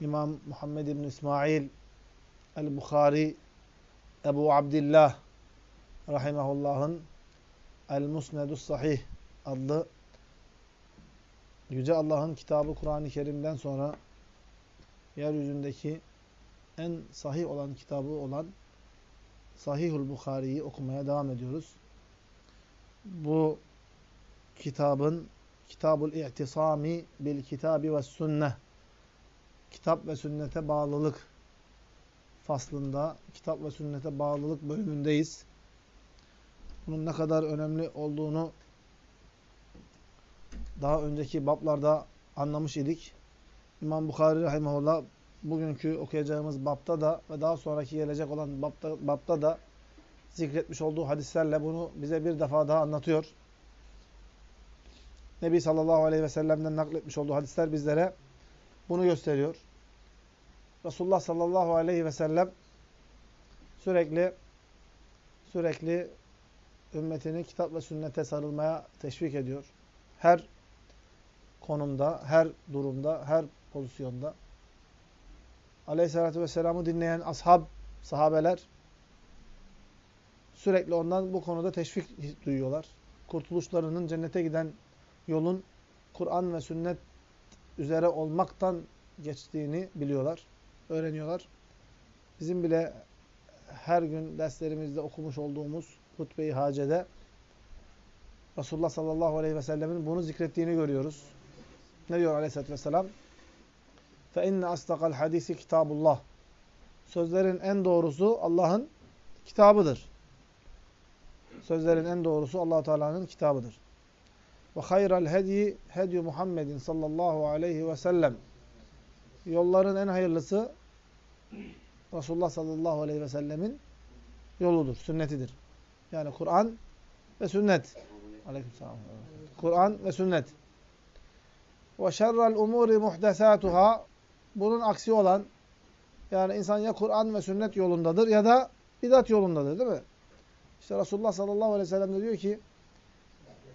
İmam Muhammed İbn İsmail el-Bukhari Ebu Abdillah rahimahullah'ın El-Musnedus Sahih adlı Yüce Allah'ın kitabı Kur'an-ı Kerim'den sonra yeryüzündeki en sahih olan kitabı olan Sahihul Bukhari'yi okumaya devam ediyoruz. Bu kitabın Kitabul İ'tisami bil Kitabi ve Sünne Kitap ve sünnete bağlılık faslında, kitap ve sünnete bağlılık bölümündeyiz. Bunun ne kadar önemli olduğunu daha önceki bablarda anlamış idik. İmam Bukhari Rahimahullah bugünkü okuyacağımız babta da ve daha sonraki gelecek olan babta, babta da zikretmiş olduğu hadislerle bunu bize bir defa daha anlatıyor. Nebi sallallahu aleyhi ve sellem'den nakletmiş olduğu hadisler bizlere bunu gösteriyor. Resulullah sallallahu aleyhi ve sellem sürekli sürekli ümmetini kitap ve sünnete sarılmaya teşvik ediyor. Her konumda, her durumda, her pozisyonda. Aleyhissalatü vesselam'ı dinleyen ashab, sahabeler sürekli ondan bu konuda teşvik duyuyorlar. Kurtuluşlarının cennete giden yolun Kur'an ve sünnet üzere olmaktan geçtiğini biliyorlar, öğreniyorlar. Bizim bile her gün derslerimizde okumuş olduğumuz hutbe-i hacede Resulullah sallallahu aleyhi ve sellemin bunu zikrettiğini görüyoruz. Ne diyor aleyhissalatü vesselam? فَاِنَّ أَصْدَقَ الْحَدِيثِ kitabullah. Sözlerin en doğrusu Allah'ın kitabıdır. Sözlerin en doğrusu allah Teala'nın kitabıdır. Ve hayral hediyi hedyu Muhammedin sallallahu aleyhi ve sellem. Yolların en hayırlısı Resulullah sallallahu aleyhi ve sellemin yoludur, sünnetidir. Yani Kur'an ve sünnet. Aleykümselam. Kur'an ve sünnet. Ve şerrel umuri muhdesatuhâ. Bunun aksi olan, yani insan ya Kur'an ve sünnet yolundadır ya da bidat yolundadır değil mi? İşte Resulullah sallallahu aleyhi ve sellem de diyor ki,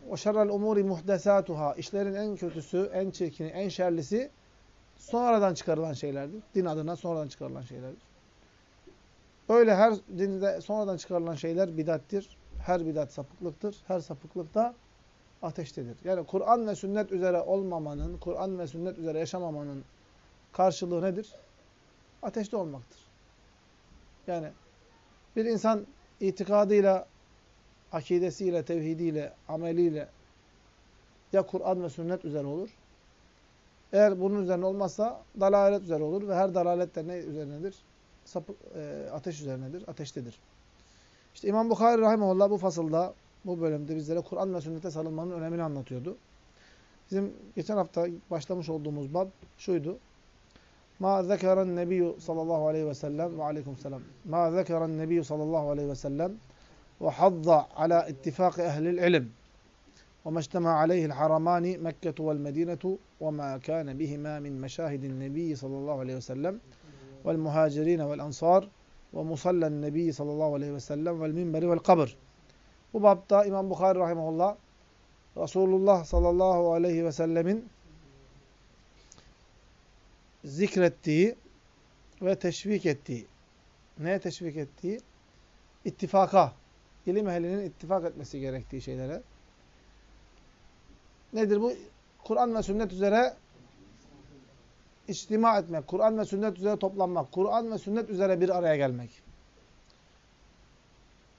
o şerrel umuri muhdesatuhâ. İşlerin en kötüsü, en çirkini, en şerlisi sonradan çıkarılan şeylerdir. Din adına sonradan çıkarılan şeylerdir. Öyle her dinde sonradan çıkarılan şeyler bidattir. Her bidat sapıklıktır. Her sapıklık da ateştedir. Yani Kur'an ve sünnet üzere olmamanın, Kur'an ve sünnet üzere yaşamamanın karşılığı nedir? Ateşte olmaktır. Yani bir insan itikadıyla, akidesiyle, tevhidiyle, ameliyle ya Kur'an ve sünnet üzere olur. Eğer bunun üzerine olmazsa dalalet üzere olur ve her dalalet de ne üzerinedir? Sapık, e, ateş üzerinedir, ateştedir. İşte İmam Bukhari Rahimahullah bu fasılda, bu bölümde bizlere Kur'an ve sünnete sarılmanın önemini anlatıyordu. Bizim geçen hafta başlamış olduğumuz bab şuydu. Ma zekeren nebiyyü sallallahu aleyhi ve sellem ve aleyküm selam. Ma zekeren nebiyyü sallallahu aleyhi ve sellem ve hazza ala ittifak ehlil ilim. Ve meştema aleyhil haramani Mekketu vel Medinetu ve ma kâne bihima min meşâhidin nebiyyi sallallahu aleyhi ve sellem vel muhacirine vel ansar ve musallen nebiyyi sallallahu aleyhi ve sellem vel minberi vel kabr. Bu babda İmam Bukhari rahimahullah Resulullah sallallahu aleyhi ve sellemin zikrettiği ve teşvik ettiği neye teşvik ettiği? ittifaka ilim ehlinin ittifak etmesi gerektiği şeylere. Nedir bu? Kur'an ve sünnet üzere içtima etmek, Kur'an ve sünnet üzere toplanmak, Kur'an ve sünnet üzere bir araya gelmek.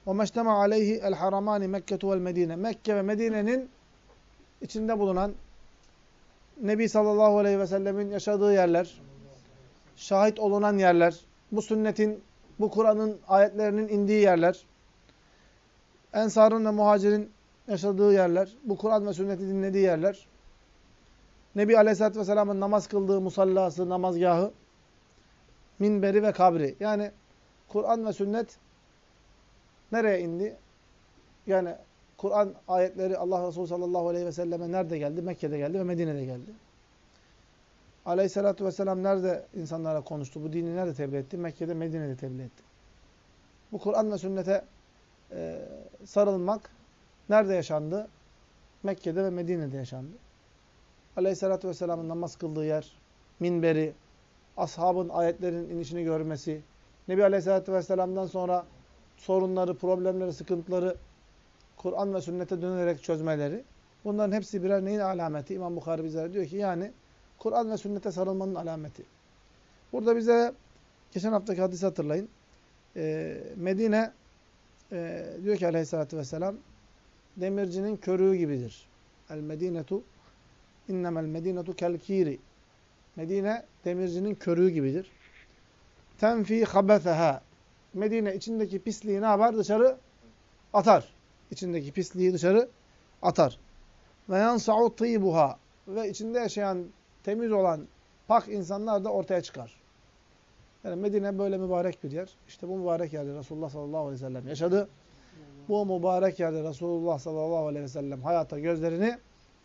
وَمَجْتَمَعَ عَلَيْهِ الْحَرَمَانِ مَكَّةُ وَالْمَد۪ينَ Mekke ve Medine'nin içinde bulunan Nebi sallallahu aleyhi ve sellemin yaşadığı yerler, şahit olunan yerler, bu sünnetin, bu Kur'an'ın ayetlerinin indiği yerler, Ensar'ın ve muhacirin yaşadığı yerler, bu Kur'an ve sünneti dinlediği yerler, Nebi Aleyhisselatü Vesselam'ın namaz kıldığı musallası, namazgahı, minberi ve kabri. Yani Kur'an ve sünnet nereye indi? Yani Kur'an ayetleri Allah Resulü sallallahu aleyhi ve selleme nerede geldi? Mekke'de geldi ve Medine'de geldi. Aleyhisselatü vesselam nerede insanlara konuştu? Bu dini nerede tebliğ etti? Mekke'de, Medine'de tebliğ etti. Bu Kur'an ve sünnete e, sarılmak nerede yaşandı? Mekke'de ve Medine'de yaşandı. Aleyhisselatü vesselamın namaz kıldığı yer, minberi, ashabın ayetlerin inişini görmesi, Nebi Aleyhisselatü vesselam'dan sonra sorunları, problemleri, sıkıntıları Kur'an ve sünnete dönerek çözmeleri. Bunların hepsi birer neyin alameti? İmam Bukhari bize diyor ki yani Kur'an ve sünnete sarılmanın alameti. Burada bize geçen haftaki hadisi hatırlayın. Ee, Medine e, diyor ki aleyhissalatü vesselam demircinin körüğü gibidir. El medinetu innemel medinetu kelkiri. Medine demircinin körüğü gibidir. Tenfi habetheha. Medine içindeki pisliği ne yapar? Dışarı atar. İçindeki pisliği dışarı atar. Ve yansa'u tıybuha. Ve içinde yaşayan, temiz olan, pak insanlar da ortaya çıkar. Yani Medine böyle mübarek bir yer. İşte bu mübarek yerde Resulullah sallallahu aleyhi ve sellem yaşadı. Bu mübarek yerde Resulullah sallallahu aleyhi ve sellem hayata gözlerini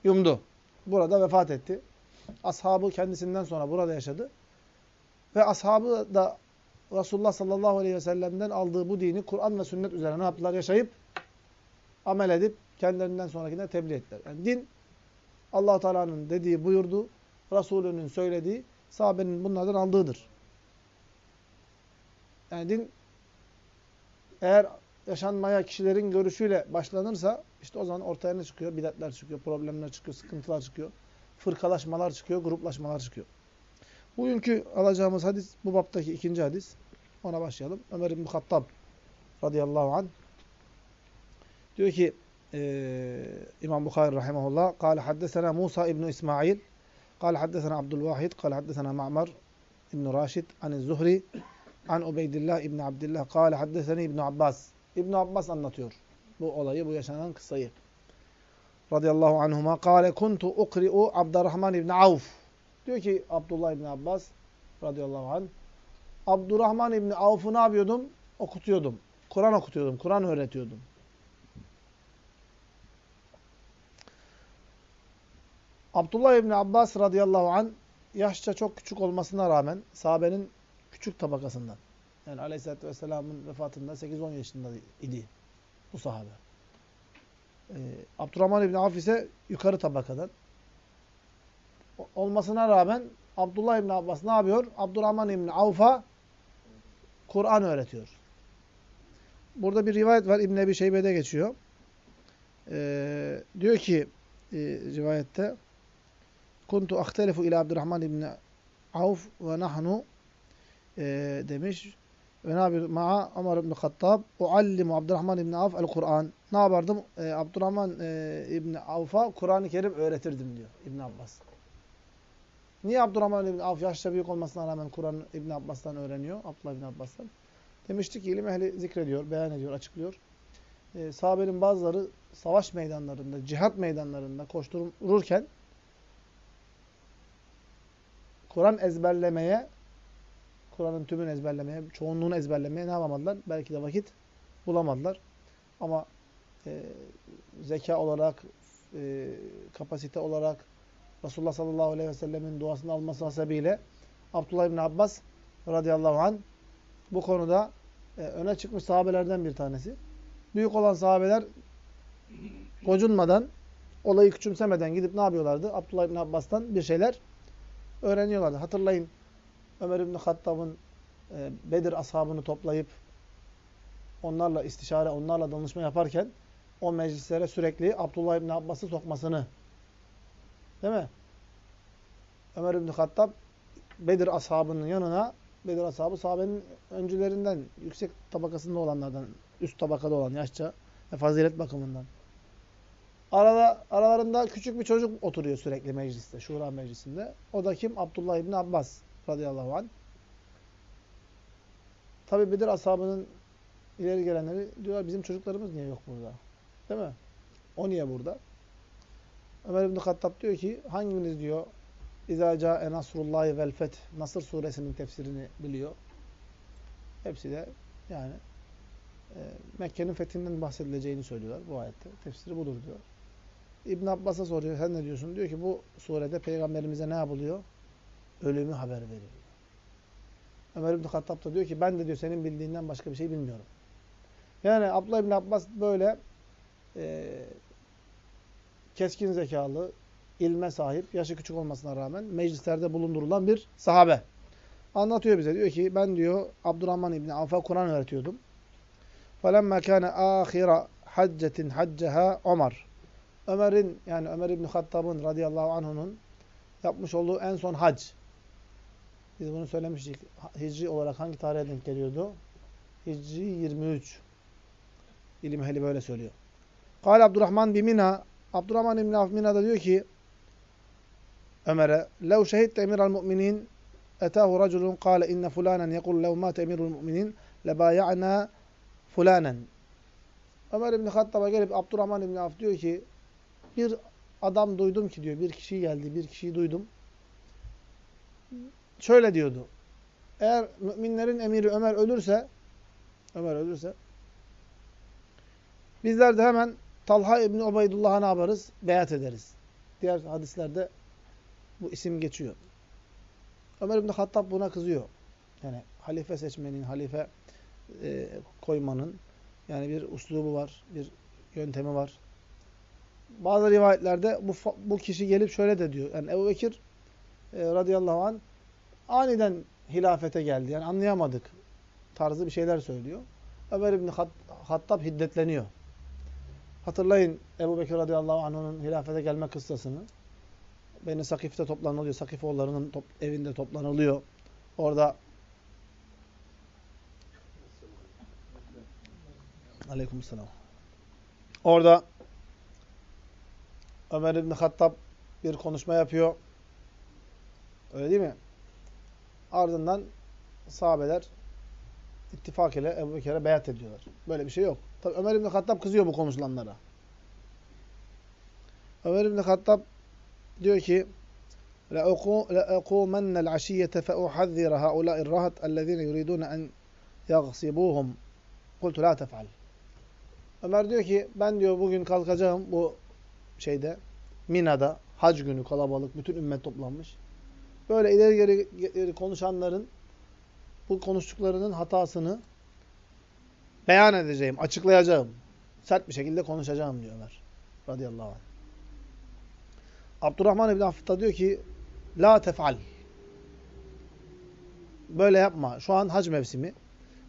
yumdu. Burada vefat etti. Ashabı kendisinden sonra burada yaşadı. Ve ashabı da Resulullah sallallahu aleyhi ve sellem'den aldığı bu dini Kur'an ve sünnet üzerine ne yaptılar? Yaşayıp, amel edip, kendilerinden sonrakine tebliğ ettiler. Yani din, allah Teala'nın dediği, buyurdu, Resulünün söylediği, sahabenin bunlardan aldığıdır. Yani din, eğer yaşanmaya kişilerin görüşüyle başlanırsa, işte o zaman ortaya ne çıkıyor? Bidatler çıkıyor, problemler çıkıyor, sıkıntılar çıkıyor, fırkalaşmalar çıkıyor, gruplaşmalar çıkıyor. Bugünkü alacağımız hadis bu baptaki ikinci hadis. Ona başlayalım. Ömer İbn Hattab radıyallahu anh diyor ki e, İmam Bukhari rahimahullah قال حدثنا Musa İbn İsmail قال حدثنا Abdülvahid قال حدثنا Ma'mar İbn Raşid an Zuhri An Ubeydillah İbni Abdillah kâle haddeseni İbni Abbas. İbni Abbas anlatıyor bu olayı, bu yaşanan kısayı. Radıyallahu anhuma kâle kuntu ukri'u Abdurrahman İbni Avf. Diyor ki Abdullah İbni Abbas radıyallahu anh. Abdurrahman İbni Avf'ı ne yapıyordum? Okutuyordum. Kur'an okutuyordum, Kur'an öğretiyordum. Abdullah İbni Abbas radıyallahu an yaşça çok küçük olmasına rağmen sahabenin küçük tabakasından. Yani aleyhissalatü vesselamın vefatında 8-10 yaşında idi bu sahabe. Ee, Abdurrahman İbni Avf ise yukarı tabakadan olmasına rağmen Abdullah İbni Abbas ne yapıyor? Abdurrahman İbni Avf'a Kur'an öğretiyor. Burada bir rivayet var. İbn Ebi Şeybe'de geçiyor. Ee, diyor ki e, rivayette Kuntu ahtelifu ila Abdurrahman İbni Avf ve nahnu e, demiş. Ve ne yapıyor? Ma'a Ömer İbni Hattab uallimu Abdurrahman İbni Avf el-Kur'an. Ne yapardım? E, Abdurrahman e, İbni Avf'a Kur'an-ı Kerim öğretirdim diyor İbn Abbas. Niye Abdurrahman İbni Avf yaşça büyük olmasına rağmen Kur'an İbn Abbas'tan öğreniyor? Abdullah İbn Abbas'tan. Demiştik ki ilim ehli zikrediyor, beyan ediyor, açıklıyor. Ee, sahabenin bazıları savaş meydanlarında, cihat meydanlarında koştururken Kur'an ezberlemeye, Kur'an'ın tümünü ezberlemeye, çoğunluğunu ezberlemeye ne yapamadılar? Belki de vakit bulamadılar. Ama e, zeka olarak, e, kapasite olarak, Resulullah sallallahu aleyhi ve sellemin duasını alması hasebiyle Abdullah İbni Abbas radıyallahu anh bu konuda e, öne çıkmış sahabelerden bir tanesi. Büyük olan sahabeler gocunmadan olayı küçümsemeden gidip ne yapıyorlardı? Abdullah İbni Abbas'tan bir şeyler öğreniyorlardı. Hatırlayın Ömer İbni Hattab'ın e, Bedir ashabını toplayıp onlarla istişare, onlarla danışma yaparken o meclislere sürekli Abdullah İbni Abbas'ı sokmasını değil mi? Ömer İbni Hattab Bedir ashabının yanına Bedir ashabı sahabenin öncülerinden, yüksek tabakasında olanlardan, üst tabakada olan yaşça ve fazilet bakımından. Arada, aralarında küçük bir çocuk oturuyor sürekli mecliste, şura meclisinde. O da kim? Abdullah İbni Abbas radıyallahu anh. Tabi Bedir ashabının ileri gelenleri diyorlar bizim çocuklarımız niye yok burada? Değil mi? O niye burada? Ömer İbni diyor ki hanginiz diyor İzâ câe nasrullâhi vel feth Nasır suresinin tefsirini biliyor. Hepsi de yani e, Mekke'nin fethinden bahsedileceğini söylüyorlar bu ayette. Tefsiri budur diyor. İbn Abbas'a soruyor. Sen ne diyorsun? Diyor ki bu surede peygamberimize ne yapılıyor? Ölümü haber veriliyor. Ömer İbn Hattab da diyor ki ben de diyor senin bildiğinden başka bir şey bilmiyorum. Yani Abdullah İbn Abbas böyle e, keskin zekalı, ilme sahip, yaşı küçük olmasına rağmen meclislerde bulundurulan bir sahabe. Anlatıyor bize. Diyor ki ben diyor Abdurrahman İbni Avf'a Kur'an öğretiyordum. فَلَمَّا كَانَ آخِرَ حَجَّةٍ حَجَّهَا Ömer. Ömer'in yani Ömer İbni Hattab'ın radıyallahu anh'unun yapmış olduğu en son hac. Biz bunu söylemiştik. Hicri olarak hangi tarihe denk geliyordu? Hicri 23. İlim ehli böyle söylüyor. Kale Abdurrahman bimina. Abdurrahman İbni Avf Mina'da diyor ki Ömer'e لَوْ شَهِدْتَ اَمِرَ الْمُؤْمِنِينَ اَتَاهُ رَجُلٌ قَالَ اِنَّ فُلَانًا يَقُلْ لَوْ مَاتَ اَمِرُ الْمُؤْمِنِينَ لَبَايَعْنَا فُلَانًا Ömer İbni Hattab'a gelip Abdurrahman İbni Avf diyor ki bir adam duydum ki diyor bir kişi geldi bir kişiyi duydum. Şöyle diyordu. Eğer müminlerin emiri Ömer ölürse Ömer ölürse bizler de hemen Talha İbni Ubeydullah'a ne yaparız? Beyat ederiz. Diğer hadislerde bu isim geçiyor. Ömer İbni Hattab buna kızıyor. Yani halife seçmenin, halife e, koymanın yani bir uslubu var, bir yöntemi var. Bazı rivayetlerde bu, bu kişi gelip şöyle de diyor. Yani Ebu Bekir e, radıyallahu anh aniden hilafete geldi. Yani anlayamadık tarzı bir şeyler söylüyor. Ömer İbni Hattab hiddetleniyor. Hatırlayın Ebu Bekir radıyallahu anh'ın hilafete gelme kıssasını. Beni Sakif'te toplanılıyor. Sakifoğullarının top, evinde toplanılıyor. Orada Aleykümselam. Orada Ömer İbni Hattab bir konuşma yapıyor. Öyle değil mi? Ardından sahabeler ittifak ile Ebu Bekir'e beyat ediyorlar. Böyle bir şey yok. Tabi Ömer İbni Hattab kızıyor bu konuşulanlara. Ömer İbni Hattab diyor ki لَأَقُومَنَّ الْعَشِيَّةَ فَأُحَذِّرَ هَؤُلَاءِ الرَّهَتْ الَّذ۪ينَ يُرِيدُونَ أَنْ يَغْصِبُوهُمْ قُلْتُ لَا تَفْعَلْ Ömer diyor ki ben diyor bugün kalkacağım bu şeyde Mina'da hac günü kalabalık bütün ümmet toplanmış. Böyle ileri geri, geri konuşanların bu konuştuklarının hatasını beyan edeceğim, açıklayacağım. Sert bir şekilde konuşacağım diyor Ömer radıyallahu anh. Abdurrahman İbni Affı da diyor ki La tef'al. Böyle yapma. Şu an hac mevsimi.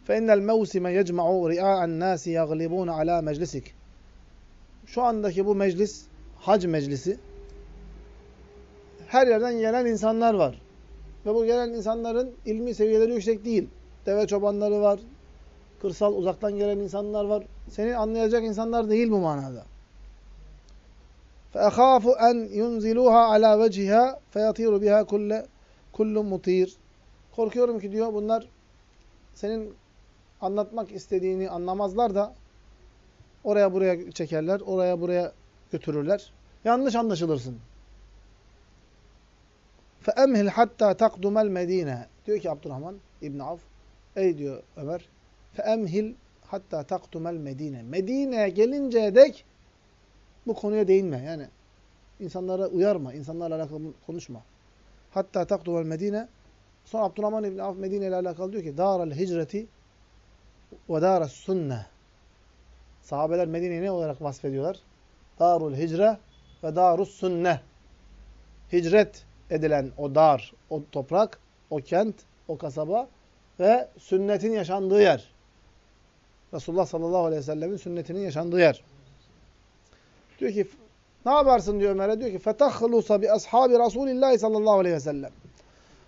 فَاِنَّ الْمَوْسِمَ يَجْمَعُ رِعَاءَ النَّاسِ يَغْلِبُونَ عَلَى مَجْلِسِكِ Şu andaki bu meclis, hac meclisi, her yerden gelen insanlar var. Ve bu gelen insanların ilmi seviyeleri yüksek değil. Deve çobanları var, kırsal uzaktan gelen insanlar var. Seni anlayacak insanlar değil bu manada. فَأَخَافُ أَنْ يُنْزِلُوهَا عَلَى وَجْهِهَا فَيَطِيرُ بِهَا كُلُّ كُلُّ مُطِيرٍ Korkuyorum ki diyor bunlar senin anlatmak istediğini anlamazlar da oraya buraya çekerler, oraya buraya götürürler. Yanlış anlaşılırsın. فَاَمْهِلْ hatta تَقْدُمَ الْمَد۪ينَ Diyor ki Abdurrahman İbn Avf, ey diyor Ömer, فَاَمْهِلْ hatta تَقْدُمَ الْمَد۪ينَ Medine'ye gelinceye dek bu konuya değinme. Yani insanlara uyarma, insanlarla alakalı konuşma. Hatta takduvel Medine. Sonra Abdurrahman İbni Avf Medine ile alakalı diyor ki Dâral hicreti ve dâras sünne. Sahabeler Medine'yi ne olarak vasfediyorlar? Darul hicre ve darus sünne. Hicret edilen o dar, o toprak, o kent, o kasaba ve sünnetin yaşandığı yer. Resulullah sallallahu aleyhi ve sellemin sünnetinin yaşandığı yer. Diyor ki ne yaparsın diyor Ömer'e diyor ki fetahlusa bi ashabi Resulillah sallallahu aleyhi ve sellem.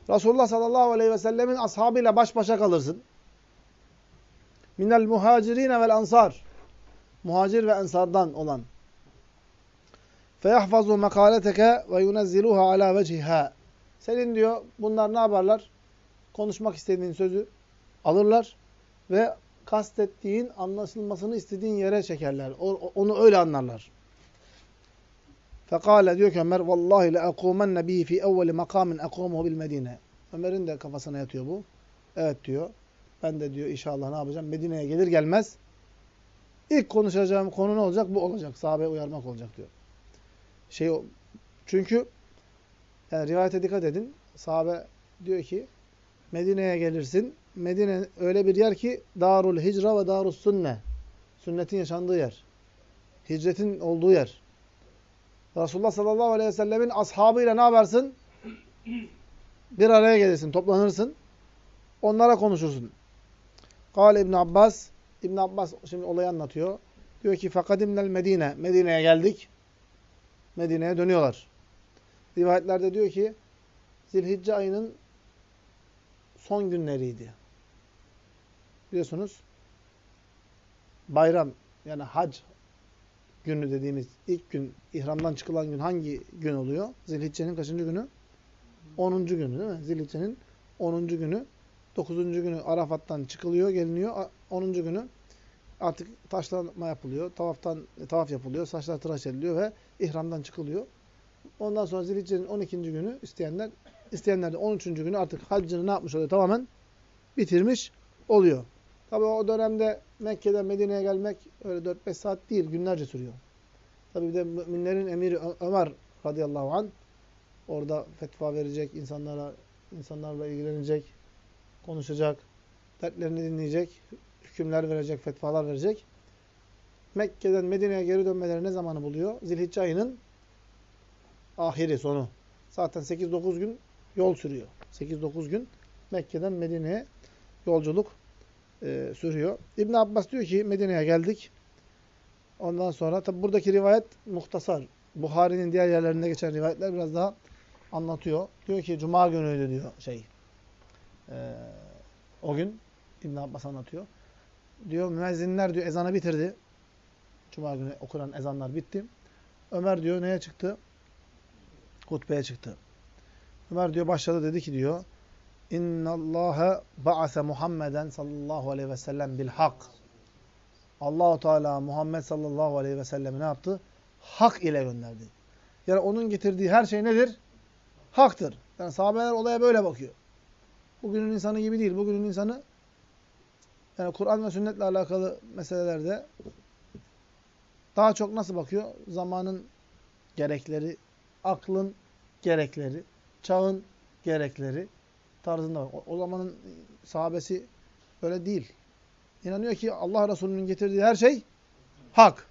Resulullah sallallahu aleyhi ve sellemin ashabıyla baş başa kalırsın. Minel muhacirine vel ansar. Muhacir ve ensardan olan. Feyahfazu makaleteke ve yunezziluha ala veciha. Senin diyor bunlar ne yaparlar? Konuşmak istediğin sözü alırlar ve kastettiğin, anlaşılmasını istediğin yere çekerler. Onu öyle anlarlar. Fekale diyor ki Ömer, Vallahi le ekumenne bihi fi evveli makamin ekumuhu bil Medine. Ömer'in de kafasına yatıyor bu. Evet diyor. Ben de diyor inşallah ne yapacağım? Medine'ye gelir gelmez ilk konuşacağım konu ne olacak? Bu olacak. Sahabeye uyarmak olacak diyor. Şey çünkü yani rivayete dikkat edin. Sahabe diyor ki Medine'ye gelirsin. Medine öyle bir yer ki Darul Hicra ve Darus Sünne. Sünnetin yaşandığı yer. Hicretin olduğu yer. Resulullah sallallahu aleyhi ve sellemin ashabıyla ne yaparsın? Bir araya gelirsin, toplanırsın. Onlara konuşursun. Kale İbn Abbas İbn Abbas şimdi olayı anlatıyor. Diyor ki fakadimnel Medine. Medine'ye geldik. Medine'ye dönüyorlar. Rivayetlerde diyor ki Zilhicce ayının son günleriydi. Biliyorsunuz bayram yani hac günü dediğimiz ilk gün ihramdan çıkılan gün hangi gün oluyor? Zilhicce'nin kaçıncı günü? 10. günü değil mi? Zilhicce'nin 10. günü. 9. günü Arafat'tan çıkılıyor, geliniyor. 10. günü artık taşlama yapılıyor. Tavaftan tavaf yapılıyor. Saçlar tıraş ediliyor ve ihramdan çıkılıyor. Ondan sonra Zilhicce'nin 12. günü isteyenler isteyenler de 13. günü artık haccını ne yapmış oluyor? Tamamen bitirmiş oluyor. Tabi o dönemde Mekke'den Medine'ye gelmek öyle 4-5 saat değil, günlerce sürüyor. Tabi bir de müminlerin emiri Ömer radıyallahu anh orada fetva verecek, insanlara insanlarla ilgilenecek, konuşacak, dertlerini dinleyecek, hükümler verecek, fetvalar verecek. Mekke'den Medine'ye geri dönmeleri ne zamanı buluyor? Zilhicce ayının ahiri, sonu. Zaten 8-9 gün yol sürüyor. 8-9 gün Mekke'den Medine'ye yolculuk e, sürüyor. İbn Abbas diyor ki Medine'ye geldik. Ondan sonra tabi buradaki rivayet muhtasar. Buhari'nin diğer yerlerinde geçen rivayetler biraz daha anlatıyor. Diyor ki Cuma günüydü diyor şey. E, o gün İbn Abbas anlatıyor. Diyor müezzinler diyor ezanı bitirdi. Cuma günü okunan ezanlar bitti. Ömer diyor neye çıktı? Hutbeye çıktı. Ömer diyor başladı dedi ki diyor İnna Allaha ba'ase Muhammeden sallallahu aleyhi ve sellem bil hak. Allahu Teala Muhammed sallallahu aleyhi ve sellemi ne yaptı? Hak ile gönderdi. Yani onun getirdiği her şey nedir? Haktır. Yani sahabeler olaya böyle bakıyor. Bugünün insanı gibi değil. Bugünün insanı yani Kur'an ve sünnetle alakalı meselelerde daha çok nasıl bakıyor? Zamanın gerekleri, aklın gerekleri, çağın gerekleri tarzında. O, o zamanın sahabesi öyle değil. İnanıyor ki Allah Resulü'nün getirdiği her şey hak.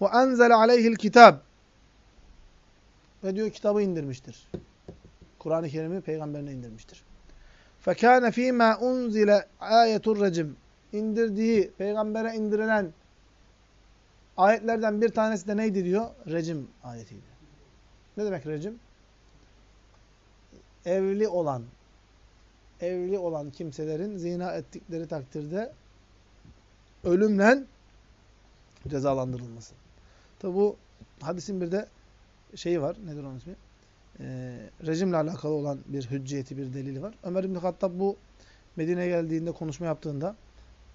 Ve enzele aleyhil kitab. Ve diyor kitabı indirmiştir. Kur'an-ı Kerim'i peygamberine indirmiştir. Fekâne fîmâ unzile âyetur recim. İndirdiği, peygambere indirilen ayetlerden bir tanesi de neydi diyor? Recim ayetiydi. Ne demek recim? Evli olan, evli olan kimselerin zina ettikleri takdirde ölümle cezalandırılması. Tabi bu hadisin bir de şeyi var. Nedir onun ismi? e, rejimle alakalı olan bir hücciyeti, bir delili var. Ömer İbni Hattab bu Medine'ye geldiğinde konuşma yaptığında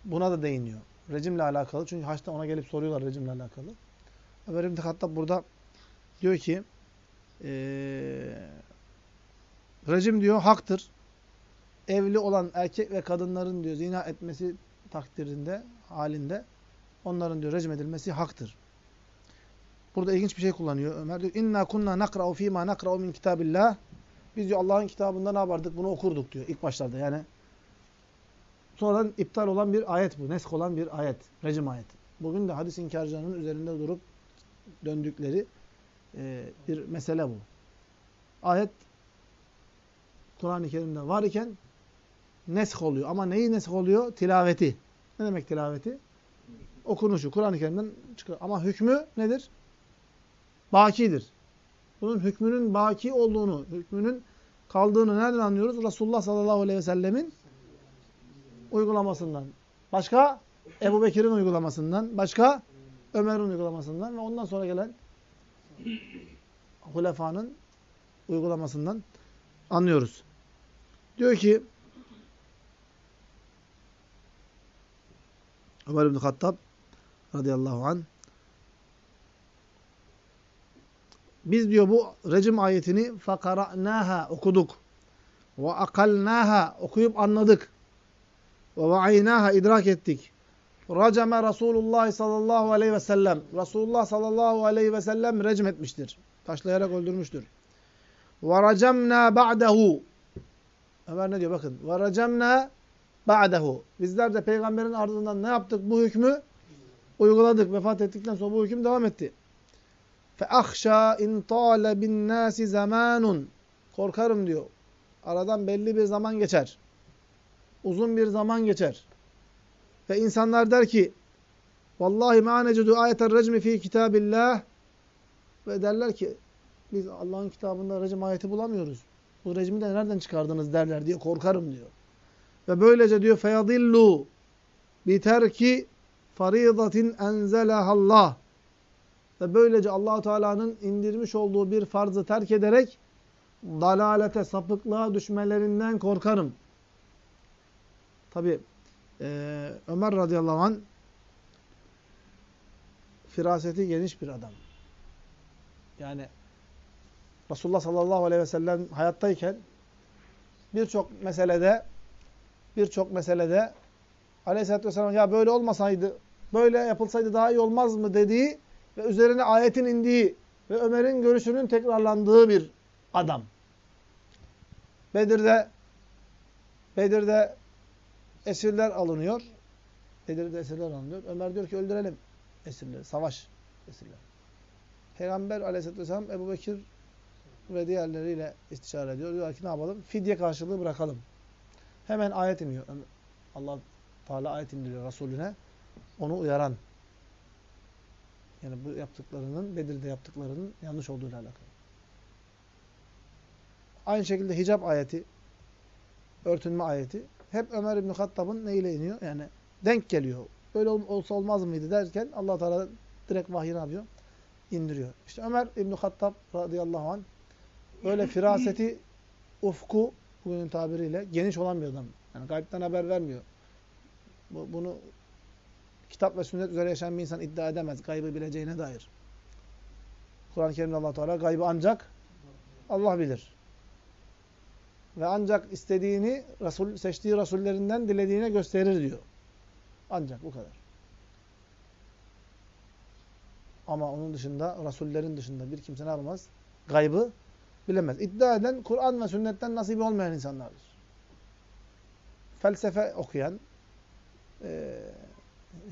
buna da değiniyor. Rejimle alakalı. Çünkü haçta ona gelip soruyorlar rejimle alakalı. Ömer İbni Hattab burada diyor ki e, rejim diyor haktır. Evli olan erkek ve kadınların diyor zina etmesi takdirinde, halinde onların diyor rejim edilmesi haktır. Burada ilginç bir şey kullanıyor Ömer diyor. İnna kunna nakra'u fîmâ nakra'u min kitâbillah. Biz diyor Allah'ın kitabında ne yapardık? Bunu okurduk diyor ilk başlarda yani. Sonradan iptal olan bir ayet bu. Nesk olan bir ayet. Recim ayeti. Bugün de hadis inkarcılarının üzerinde durup döndükleri e, bir mesele bu. Ayet Kur'an-ı Kerim'de var iken nesk oluyor. Ama neyi nesk oluyor? Tilaveti. Ne demek tilaveti? Okunuşu. Kur'an-ı Kerim'den çıkıyor. Ama hükmü nedir? Bakidir. Bunun hükmünün baki olduğunu, hükmünün kaldığını nereden anlıyoruz? Resulullah sallallahu aleyhi ve sellemin uygulamasından. Başka? Ebu Bekir'in uygulamasından. Başka? Ömer'in uygulamasından ve ondan sonra gelen hulefanın uygulamasından anlıyoruz. Diyor ki Ömer bin Hattab radıyallahu anh biz diyor bu recim ayetini fakara'naha okuduk ve akalnaha okuyup anladık ve va'aynaha idrak ettik. Racame Resulullah sallallahu aleyhi ve sellem. Resulullah sallallahu aleyhi ve sellem recm etmiştir. Taşlayarak öldürmüştür. Ve racemna ba'dehu. Ömer ne diyor bakın. Ve racemna ba'dehu. Bizler de peygamberin ardından ne yaptık? Bu hükmü uyguladık. Vefat ettikten sonra bu hüküm devam etti. İn tale bin nasi zamanun. Korkarım diyor. Aradan belli bir zaman geçer. Uzun bir zaman geçer. Ve insanlar der ki Vallahi ma necedu ayetel recmi fi kitabillah ve derler ki biz Allah'ın kitabında recim ayeti bulamıyoruz. Bu recimi de nereden çıkardınız derler diye korkarım diyor. Ve böylece diyor feyadillu bi terki faridatin enzelahallah ve böylece Allahu Teala'nın indirmiş olduğu bir farzı terk ederek dalalete, sapıklığa düşmelerinden korkarım. Tabi e, Ömer radıyallahu an firaseti geniş bir adam. Yani Resulullah sallallahu aleyhi ve sellem hayattayken birçok meselede birçok meselede aleyhissalatü vesselam ya böyle olmasaydı, böyle yapılsaydı daha iyi olmaz mı dediği ve üzerine ayetin indiği ve Ömer'in görüşünün tekrarlandığı bir adam. Bedir'de Bedir'de esirler alınıyor. Bedir'de esirler alınıyor. Ömer diyor ki öldürelim esirleri. Savaş esirleri. Peygamber aleyhisselatü vesselam Ebu Bekir ve diğerleriyle istişare ediyor. Diyor ki ne yapalım? Fidye karşılığı bırakalım. Hemen ayet iniyor. Allah Teala ayet indiriyor Resulüne. Onu uyaran. Yani bu yaptıklarının, Bedir'de yaptıklarının yanlış olduğuyla alakalı. Aynı şekilde hicap ayeti, örtünme ayeti hep Ömer İbn Hattab'ın neyle iniyor? Yani denk geliyor. Böyle olsa olmaz mıydı derken Allah Teala direkt vahiy ne yapıyor? İndiriyor. İşte Ömer İbn Hattab radıyallahu anh böyle firaseti ufku bugünün tabiriyle geniş olan bir adam. Yani gaybden haber vermiyor. Bu, bunu kitap ve sünnet üzere yaşayan bir insan iddia edemez gaybı bileceğine dair. Kur'an-ı Kerim'de allah Teala gaybı ancak Allah bilir. Ve ancak istediğini Resul, seçtiği rasullerinden dilediğine gösterir diyor. Ancak bu kadar. Ama onun dışında, rasullerin dışında bir kimse ne yapamaz? Gaybı bilemez. İddia eden Kur'an ve sünnetten nasibi olmayan insanlardır. Felsefe okuyan, e,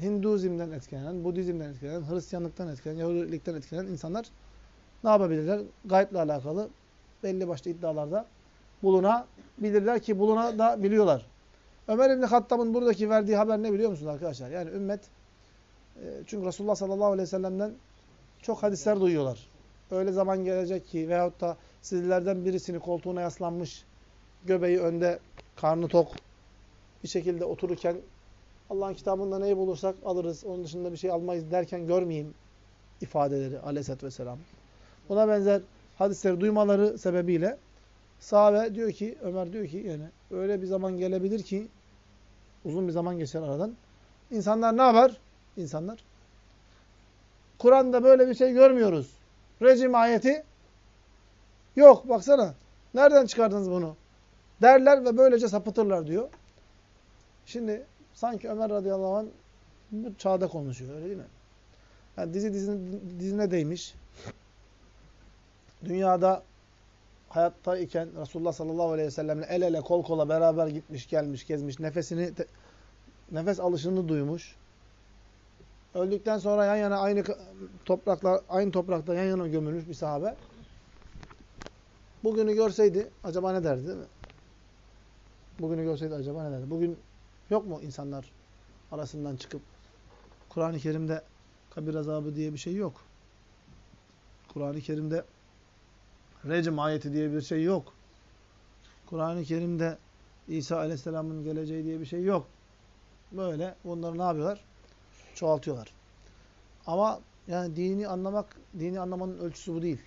Hinduizm'den etkilenen, Budizm'den etkilenen, Hristiyanlıktan etkilenen, Yahudilikten etkilenen insanlar ne yapabilirler? Gayble alakalı belli başlı iddialarda bulunabilirler ki buluna da biliyorlar. Ömer İbni Hattab'ın buradaki verdiği haber ne biliyor musunuz arkadaşlar? Yani ümmet e, çünkü Resulullah sallallahu aleyhi ve sellem'den çok hadisler duyuyorlar. Öyle zaman gelecek ki veyahut da sizlerden birisini koltuğuna yaslanmış, göbeği önde, karnı tok bir şekilde otururken Allah'ın kitabında neyi bulursak alırız, onun dışında bir şey almayız derken görmeyeyim ifadeleri aleyhissalatü vesselam. Buna benzer hadisleri duymaları sebebiyle sahabe diyor ki, Ömer diyor ki yani öyle bir zaman gelebilir ki uzun bir zaman geçer aradan. İnsanlar ne yapar? İnsanlar Kur'an'da böyle bir şey görmüyoruz. Rejim ayeti yok baksana. Nereden çıkardınız bunu? Derler ve böylece sapıtırlar diyor. Şimdi sanki Ömer radıyallahu anh bu çağda konuşuyor öyle değil mi? Yani dizi dizine, dizine değmiş. Dünyada hayatta iken Resulullah sallallahu aleyhi ve sellemle el ele kol kola beraber gitmiş gelmiş gezmiş nefesini nefes alışını duymuş. Öldükten sonra yan yana aynı topraklar aynı toprakta yan yana gömülmüş bir sahabe. Bugünü görseydi acaba ne derdi değil mi? Bugünü görseydi acaba ne derdi? Bugün yok mu insanlar arasından çıkıp Kur'an-ı Kerim'de kabir azabı diye bir şey yok. Kur'an-ı Kerim'de recm ayeti diye bir şey yok. Kur'an-ı Kerim'de İsa Aleyhisselam'ın geleceği diye bir şey yok. Böyle bunları ne yapıyorlar? Çoğaltıyorlar. Ama yani dini anlamak, dini anlamanın ölçüsü bu değil.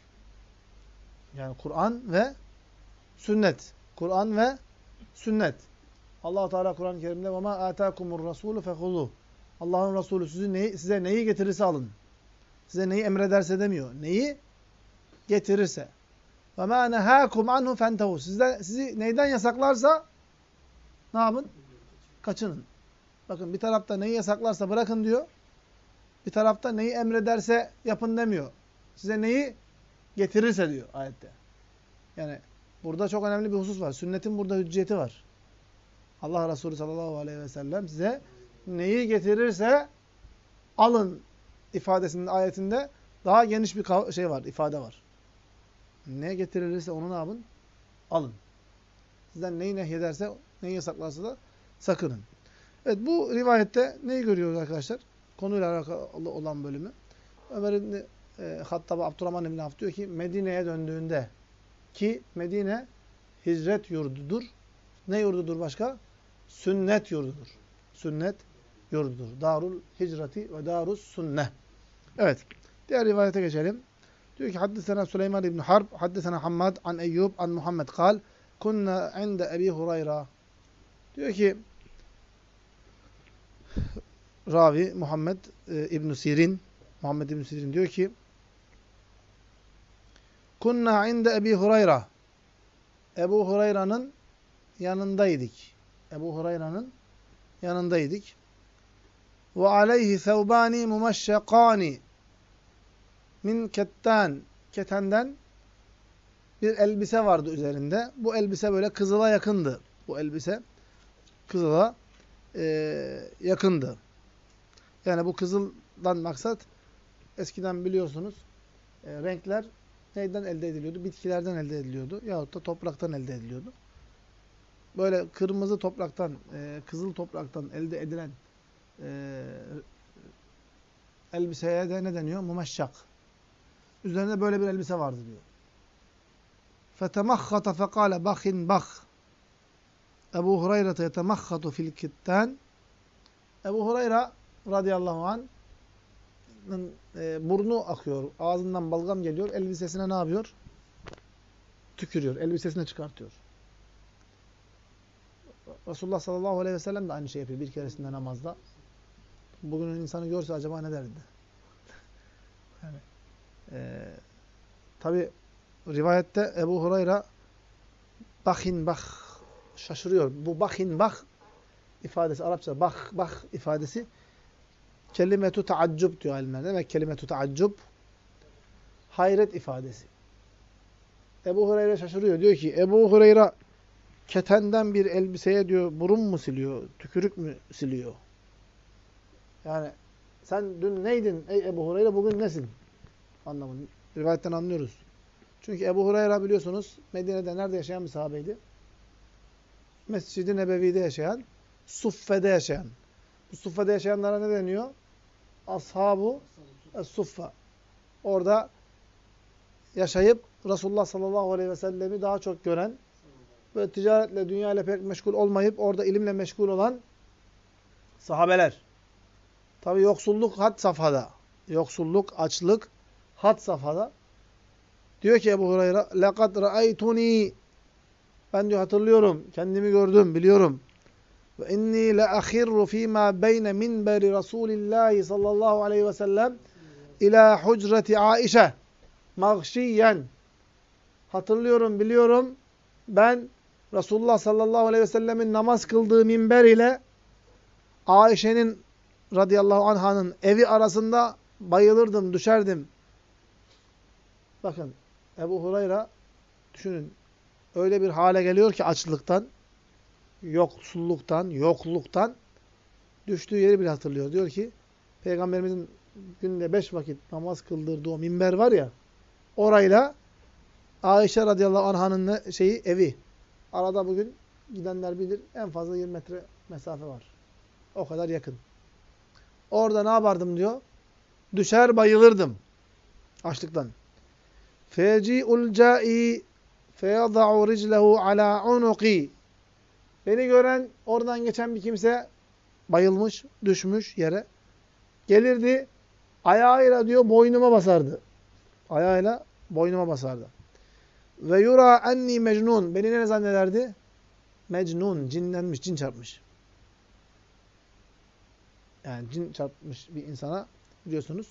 Yani Kur'an ve sünnet. Kur'an ve sünnet. Allah Teala Kur'an-ı Kerim'de "Ve ma ataakumur rasulu fehuzu." Allah'ın Resulü sizi neyi, size neyi getirirse alın. Size neyi emrederse demiyor. Neyi getirirse. Ve ma nehakum anhu fentehu. Sizden sizi neyden yasaklarsa ne yapın? Kaçının. Bakın bir tarafta neyi yasaklarsa bırakın diyor. Bir tarafta neyi emrederse yapın demiyor. Size neyi getirirse diyor ayette. Yani burada çok önemli bir husus var. Sünnetin burada hücciyeti var. Allah Resulü sallallahu aleyhi ve sellem size neyi getirirse alın ifadesinin ayetinde daha geniş bir şey var, ifade var. Ne getirilirse onu ne yapın? Alın. Sizden neyi nehyederse, neyi yasaklarsa da sakının. Evet bu rivayette neyi görüyoruz arkadaşlar? Konuyla alakalı olan bölümü. Ömer İbni e, Hattab'a Abdurrahman İbni Af diyor ki Medine'ye döndüğünde ki Medine hicret yurdudur. Ne yurdudur başka? Sünnet yurdudur. Sünnet yurdudur. Darul hicreti ve darus sünne. Evet. Diğer rivayete geçelim. Diyor ki Haddesena Süleyman İbni Harb, Haddesena Hammad an Eyyub an Muhammed kal kunna inde Ebi Hurayra. Diyor ki ravi Muhammed e, İbn Sirin Muhammed İbn Sirin diyor ki Kunna inde Ebi Hurayra Ebu Hurayra'nın yanındaydık. Ebu Hurayra'nın yanındaydık. Ve aleyhi thevbani mumeşşekani min ketten ketenden bir elbise vardı üzerinde. Bu elbise böyle kızıla yakındı. Bu elbise kızıla e, yakındı. Yani bu kızıldan maksat eskiden biliyorsunuz e, renkler neyden elde ediliyordu? Bitkilerden elde ediliyordu. Yahut da topraktan elde ediliyordu. Böyle kırmızı topraktan, e, kızıl topraktan elde edilen e, elbiseye de ne deniyor? Mumeşşak. Üzerinde böyle bir elbise vardı diyor. فَتَمَخَّطَ فَقَالَ بَخٍ بَخٍ Ebu Hureyre yetemahhatu fil kitten. Ebu Hureyre radıyallahu anh'ın e, burnu akıyor. Ağzından balgam geliyor. Elbisesine ne yapıyor? Tükürüyor. Elbisesine çıkartıyor. Resulullah sallallahu aleyhi ve sellem de aynı şey yapıyor bir keresinde namazda. Bugünün insanı görse acaba ne derdi? yani, e, Tabi rivayette Ebu Hureyre bahin bah şaşırıyor. Bu bahin bah ifadesi Arapça bah bah ifadesi kelimetu taaccub diyor alimler. Demek kelimetu taaccub hayret ifadesi. Ebu Hureyre şaşırıyor. Diyor ki Ebu Hureyre ketenden bir elbiseye diyor burun mu siliyor, tükürük mü siliyor? Yani sen dün neydin ey Ebu Hureyre bugün nesin? Anlamını. Rivayetten anlıyoruz. Çünkü Ebu Hureyre biliyorsunuz Medine'de nerede yaşayan bir sahabeydi? Mescid-i Nebevi'de yaşayan, Suffe'de yaşayan. Bu Suffe'de yaşayanlara ne deniyor? Ashabu Es-Suffa. Orada yaşayıp Resulullah sallallahu aleyhi ve sellemi daha çok gören ve ticaretle, dünya ile pek meşgul olmayıp orada ilimle meşgul olan sahabeler. Tabi yoksulluk had safhada. Yoksulluk, açlık had safhada. Diyor ki Ebu Hureyre لَقَدْ رَأَيْتُنِي Ben diyor hatırlıyorum, kendimi gördüm, biliyorum. Ve inni la ahirru fima beyne minberi Rasulillah sallallahu aleyhi ve sellem ila hucreti Aişe mağşiyen hatırlıyorum, biliyorum. Ben Resulullah sallallahu aleyhi ve sellemin namaz kıldığı minber ile Ayşe'nin radıyallahu anhanın evi arasında bayılırdım, düşerdim. Bakın Ebu Hurayra düşünün öyle bir hale geliyor ki açlıktan, yoksulluktan, yokluktan düştüğü yeri bile hatırlıyor. Diyor ki Peygamberimizin günde beş vakit namaz kıldırdığı o minber var ya, orayla Ayşe radıyallahu anh'ın şeyi evi. Arada bugün gidenler bilir en fazla 20 metre mesafe var. O kadar yakın. Orada ne yapardım diyor? Düşer bayılırdım. Açlıktan. Feci'ul ca'i feyada'u riclehu ala unuqi. Beni gören oradan geçen bir kimse bayılmış, düşmüş yere. Gelirdi, ayağıyla diyor boynuma basardı. Ayağıyla boynuma basardı. Ve yura enni mecnun. Beni ne zannederdi? Mecnun, cinlenmiş, cin çarpmış. Yani cin çarpmış bir insana biliyorsunuz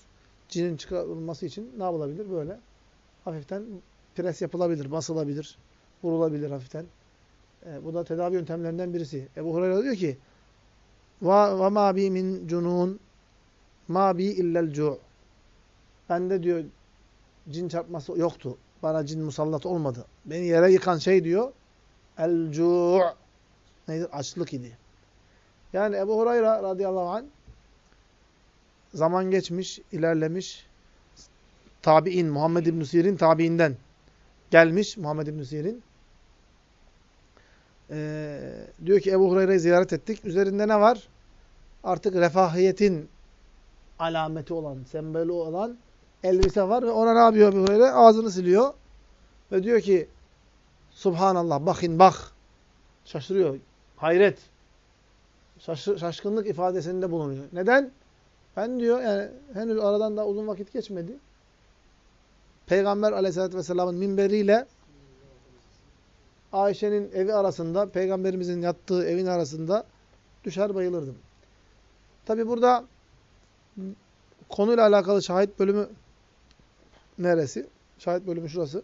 cinin çıkarılması için ne yapılabilir? Böyle hafiften pres yapılabilir, basılabilir, vurulabilir hafiften. E, bu da tedavi yöntemlerinden birisi. Ebu Hureyre diyor ki ve ma bi min cunun ma bi illel cu' Bende diyor cin çarpması yoktu. Bana cin musallat olmadı. Beni yere yıkan şey diyor el cu' nedir? Açlık idi. Yani Ebu Hureyre radıyallahu anh zaman geçmiş, ilerlemiş. Tabi'in, Muhammed İbn-i Sirin tabi'inden gelmiş Muhammed İbn-i Sirin. Ee, diyor ki Ebu Hureyre'yi ziyaret ettik. Üzerinde ne var? Artık refahiyetin alameti olan, sembolü olan elbise var ve ona ne yapıyor Ebu Hureyre? Ağzını siliyor ve diyor ki Subhanallah, bakın bak. Şaşırıyor. Hayret. Şaş şaşkınlık ifadesinde bulunuyor. Neden? Ben diyor yani henüz aradan daha uzun vakit geçmedi. Peygamber aleyhissalatü vesselamın minberiyle Ayşe'nin evi arasında, peygamberimizin yattığı evin arasında düşer bayılırdım. Tabi burada konuyla alakalı şahit bölümü neresi? Şahit bölümü şurası.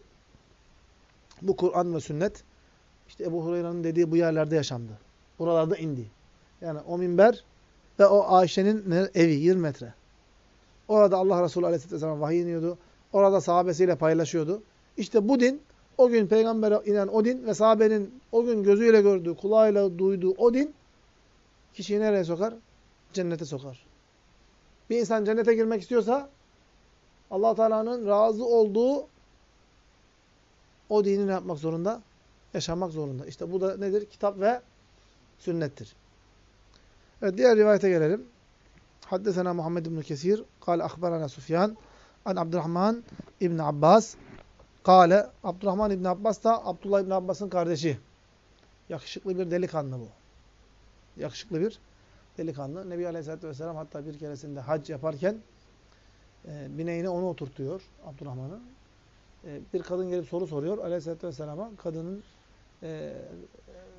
Bu Kur'an ve sünnet işte Ebu Hureyre'nin dediği bu yerlerde yaşandı. Buralarda indi. Yani o minber ve o Ayşe'nin evi 20 metre. Orada Allah Resulü Aleyhisselatü Vesselam vahiy iniyordu. Orada sahabesiyle paylaşıyordu. İşte bu din, o gün peygambere inen o din ve sahabenin o gün gözüyle gördüğü, kulağıyla duyduğu o din, kişiyi nereye sokar? Cennete sokar. Bir insan cennete girmek istiyorsa, allah Teala'nın razı olduğu o dini ne yapmak zorunda? Yaşamak zorunda. İşte bu da nedir? Kitap ve sünnettir. Evet, diğer rivayete gelelim. Haddesena Muhammed ibn Kesir, kâle akbarana Sufyan, an Abdurrahman ibn Abbas, kâle, Abdurrahman ibn Abbas da Abdullah ibn Abbas'ın kardeşi. Yakışıklı bir delikanlı bu. Yakışıklı bir delikanlı. Nebi Aleyhisselatü Vesselam hatta bir keresinde hac yaparken e, bineğine onu oturtuyor, Abdurrahman'ı. E, bir kadın gelip soru soruyor Aleyhisselatü Vesselam'a. Kadının e,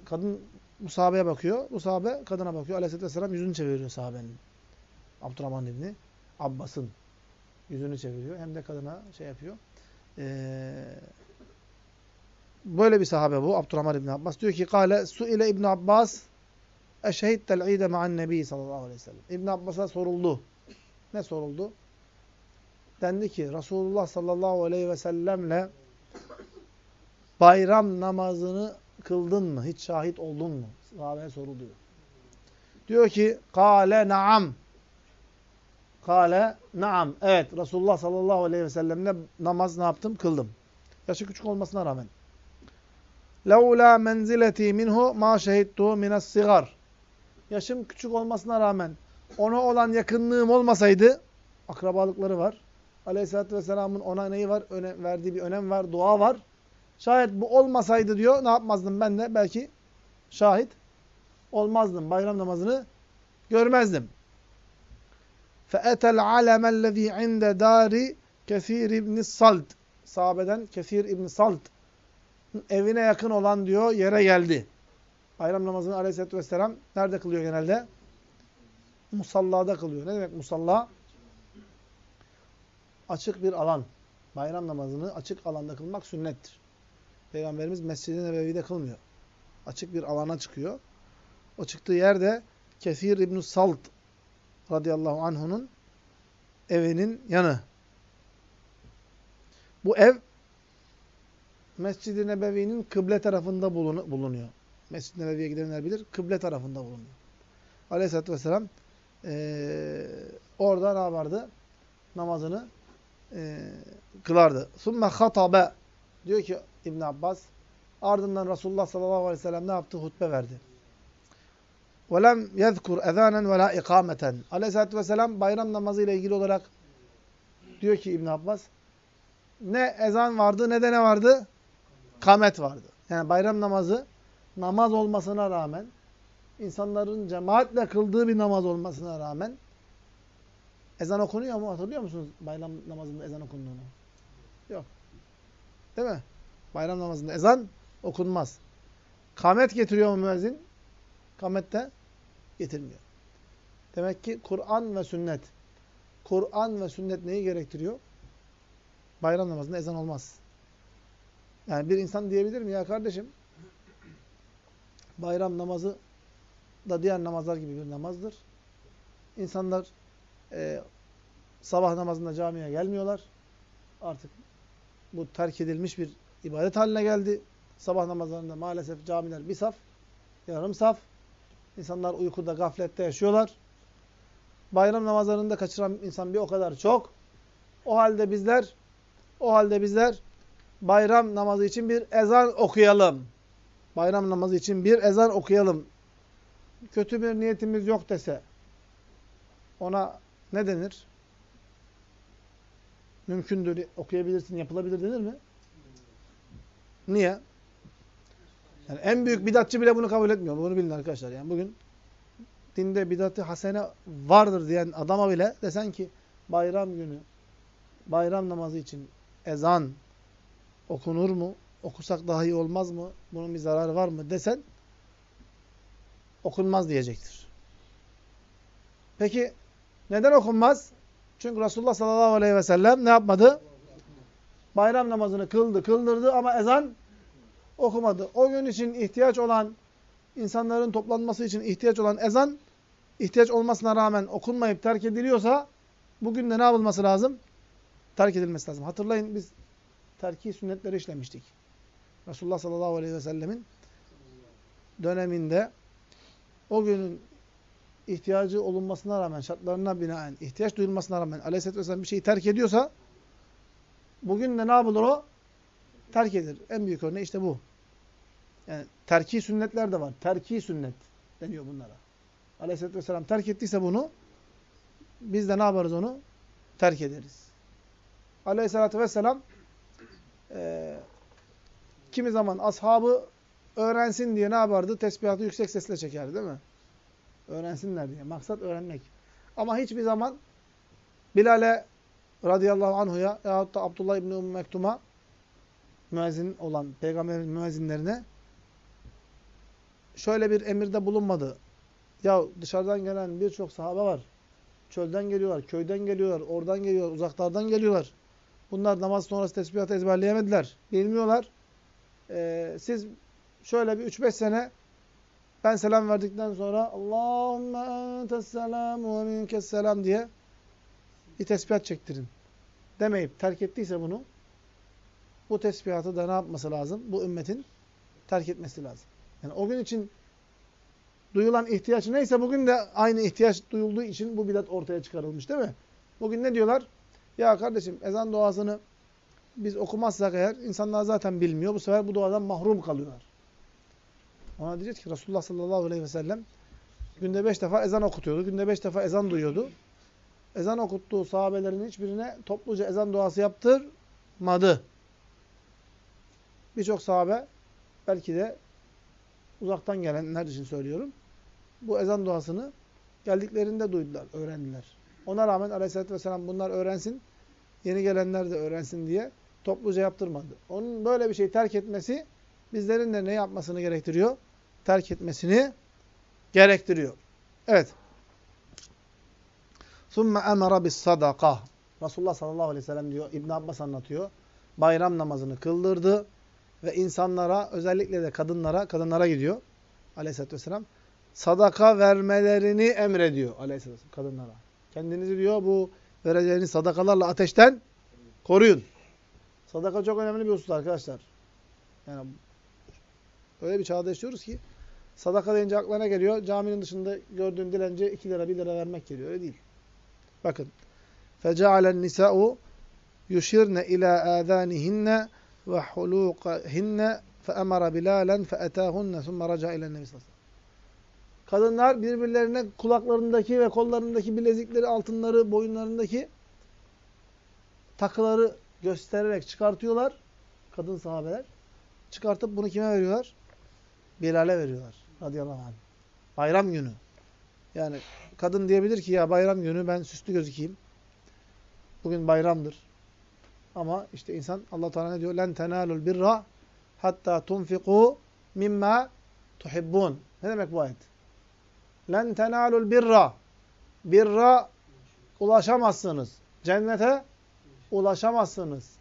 kadın bu sahabeye bakıyor. Bu sahabe kadına bakıyor. Aleyhisselatü Vesselam yüzünü çeviriyor sahabenin. Abdurrahman İbni Abbas'ın yüzünü çeviriyor. Hem de kadına şey yapıyor. Ee, böyle bir sahabe bu. Abdurrahman İbni Abbas. Diyor ki Kale su ile İbn Abbas eşehittel ide ma'an nebi sallallahu aleyhi ve sellem. İbn Abbas'a soruldu. Ne soruldu? Dendi ki Resulullah sallallahu aleyhi ve sellemle bayram namazını kıldın mı? Hiç şahit oldun mu? Sahabeye soruluyor. Diyor ki kâle naam. Kale naam. Evet Resulullah sallallahu aleyhi ve sellemle namaz ne yaptım? Kıldım. Yaşı küçük olmasına rağmen. Leula menzileti minhu ma şehittuhu minas sigar. Yaşım küçük olmasına rağmen ona olan yakınlığım olmasaydı akrabalıkları var. Aleyhisselatü Vesselam'ın ona neyi var? Önem, verdiği bir önem var, dua var. Şayet bu olmasaydı diyor ne yapmazdım ben de belki şahit olmazdım. Bayram namazını görmezdim. فَاَتَ الْعَلَمَ الَّذ۪ي عِنْدَ دَارِ Kesir İbni Salt. Sahabeden Kesir İbni Salt. Evine yakın olan diyor yere geldi. Bayram namazını aleyhissalatü vesselam nerede kılıyor genelde? Musallada kılıyor. Ne demek musalla? Açık bir alan. Bayram namazını açık alanda kılmak sünnettir. Peygamberimiz Mescid-i Nebevi'de kılmıyor. Açık bir alana çıkıyor. O çıktığı yerde Kesir İbn Salt radıyallahu anh'unun evinin yanı. Bu ev Mescid-i Nebevi'nin kıble tarafında bulunuyor. Mescid-i Nebevi'ye gidenler bilir. Kıble tarafında bulunuyor. Aleyhisselatü Vesselam e, orada ne yapardı? Namazını e, kılardı. Sümme hatabe diyor ki İbn Abbas ardından Resulullah sallallahu aleyhi ve sellem ne yaptı? Hutbe verdi. وَلَمْ يَذْكُرْ اَذَانًا وَلَا اِقَامَةً Aleyhisselatü vesselam bayram namazı ile ilgili olarak diyor ki İbn Abbas, ne ezan vardı ne de ne vardı? Kamet vardı. Yani bayram namazı namaz olmasına rağmen, insanların cemaatle kıldığı bir namaz olmasına rağmen ezan okunuyor mu? Hatırlıyor musunuz bayram namazında ezan okunduğunu? Yok. Değil mi? Bayram namazında ezan okunmaz. Kamet getiriyor mu müezzin? Kamet de getirmiyor. Demek ki Kur'an ve sünnet. Kur'an ve sünnet neyi gerektiriyor? Bayram namazında ezan olmaz. Yani bir insan diyebilir mi ya kardeşim? Bayram namazı da diğer namazlar gibi bir namazdır. İnsanlar e, sabah namazında camiye gelmiyorlar. Artık bu terk edilmiş bir ibadet haline geldi. Sabah namazlarında maalesef camiler bir saf, yarım saf. İnsanlar uykuda, gaflette yaşıyorlar. Bayram namazlarında kaçıran insan bir o kadar çok. O halde bizler o halde bizler bayram namazı için bir ezan okuyalım. Bayram namazı için bir ezan okuyalım. Kötü bir niyetimiz yok dese ona ne denir? Mümkündür, okuyabilirsin, yapılabilir denir mi? Niye? Yani en büyük bidatçı bile bunu kabul etmiyor. Bunu bilin arkadaşlar. Yani bugün dinde bidatı hasene vardır diyen adama bile desen ki bayram günü bayram namazı için ezan okunur mu? Okusak daha iyi olmaz mı? Bunun bir zararı var mı? desen okunmaz diyecektir. Peki neden okunmaz? Çünkü Resulullah sallallahu aleyhi ve sellem ne yapmadı? Bayram namazını kıldı, kıldırdı ama ezan okumadı. O gün için ihtiyaç olan, insanların toplanması için ihtiyaç olan ezan, ihtiyaç olmasına rağmen okunmayıp terk ediliyorsa, bugün de ne yapılması lazım? Terk edilmesi lazım. Hatırlayın biz terki sünnetleri işlemiştik. Resulullah sallallahu aleyhi ve sellemin döneminde o günün ihtiyacı olunmasına rağmen, şartlarına binaen, ihtiyaç duyulmasına rağmen aleyhisselatü vesselam bir şeyi terk ediyorsa bugün de ne yapılır o? Terk edilir. En büyük örneği işte bu. Yani terki sünnetler de var. Terki sünnet deniyor bunlara. Aleyhisselatü vesselam terk ettiyse bunu biz de ne yaparız onu? Terk ederiz. Aleyhisselatü vesselam e, kimi zaman ashabı öğrensin diye ne yapardı? Tesbihatı yüksek sesle çekerdi değil mi? Öğrensinler diye. Maksat öğrenmek. Ama hiçbir zaman Bilal'e radıyallahu anhuya yahut da Abdullah İbni Ümmü Mektum'a müezzin olan peygamberin müezzinlerine şöyle bir emirde bulunmadı. Ya dışarıdan gelen birçok sahabe var. Çölden geliyorlar, köyden geliyorlar, oradan geliyorlar, uzaklardan geliyorlar. Bunlar namaz sonrası tesbihat ezberleyemediler. Bilmiyorlar. Ee, siz şöyle bir 3-5 sene ben selam verdikten sonra Allahümme entes selam ve minkes selam diye bir tesbihat çektirin. Demeyip terk ettiyse bunu bu tesbihatı da ne yapması lazım? Bu ümmetin terk etmesi lazım. Yani o gün için duyulan ihtiyaç neyse bugün de aynı ihtiyaç duyulduğu için bu bidat ortaya çıkarılmış değil mi? Bugün ne diyorlar? Ya kardeşim ezan duasını biz okumazsak eğer insanlar zaten bilmiyor. Bu sefer bu duadan mahrum kalıyorlar. Ona diyeceğiz ki Resulullah sallallahu aleyhi ve sellem günde beş defa ezan okutuyordu. Günde beş defa ezan duyuyordu. Ezan okuttuğu sahabelerin hiçbirine topluca ezan duası yaptırmadı. Birçok sahabe belki de uzaktan gelenler için söylüyorum. Bu ezan duasını geldiklerinde duydular, öğrendiler. Ona rağmen aleyhissalatü vesselam bunlar öğrensin, yeni gelenler de öğrensin diye topluca yaptırmadı. Onun böyle bir şey terk etmesi bizlerin de ne yapmasını gerektiriyor? Terk etmesini gerektiriyor. Evet. ثُمَّ اَمَرَ بِالصَّدَقَةِ Resulullah sallallahu aleyhi ve sellem diyor, İbn Abbas anlatıyor. Bayram namazını kıldırdı ve insanlara, özellikle de kadınlara, kadınlara gidiyor aleyhissalatü vesselam. Sadaka vermelerini emrediyor aleyhissalatü vesselam kadınlara. Kendinizi diyor bu vereceğiniz sadakalarla ateşten koruyun. Sadaka çok önemli bir husus arkadaşlar. Yani öyle bir çağda yaşıyoruz ki Sadaka deyince aklına geliyor. Caminin dışında gördüğün dilence 2 lira 1 lira vermek geliyor. Öyle değil. Bakın. فَجَعَلَ النِّسَاءُ يُشِرْنَ اِلَى آذَانِهِنَّ ve hulukahinne fe emara bilalen fe etahunne summe raca ile nebi Kadınlar birbirlerine kulaklarındaki ve kollarındaki bilezikleri, altınları, boyunlarındaki takıları göstererek çıkartıyorlar. Kadın sahabeler. Çıkartıp bunu kime veriyorlar? Bilal'e veriyorlar. Radıyallahu anh. Bayram günü. Yani kadın diyebilir ki ya bayram günü ben süslü gözükeyim. Bugün bayramdır. Ama işte insan Allah Teala ne diyor? Len tenalul birra hatta tunfiku mimma tuhibbun. Ne demek bu ayet? Len tenalul birra. Birra ulaşamazsınız. Cennete ulaşamazsınız.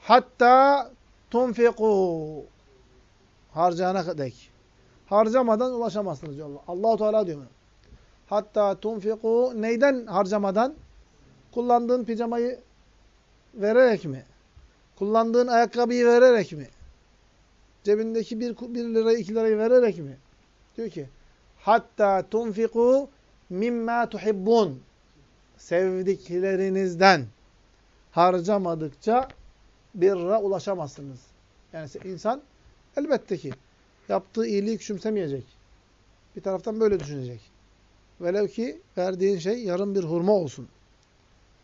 Hatta tunfiku harcayana dek. Harcamadan ulaşamazsınız diyor Allah. Allahu Teala diyor. Hatta tunfiku neyden harcamadan? Kullandığın pijamayı vererek mi? Kullandığın ayakkabıyı vererek mi? Cebindeki bir, bir lirayı iki lirayı vererek mi? Diyor ki hatta tunfiku mimma tuhibbun sevdiklerinizden harcamadıkça birra ulaşamazsınız. Yani insan elbette ki yaptığı iyiliği küçümsemeyecek. Bir taraftan böyle düşünecek. Velev ki verdiğin şey yarım bir hurma olsun.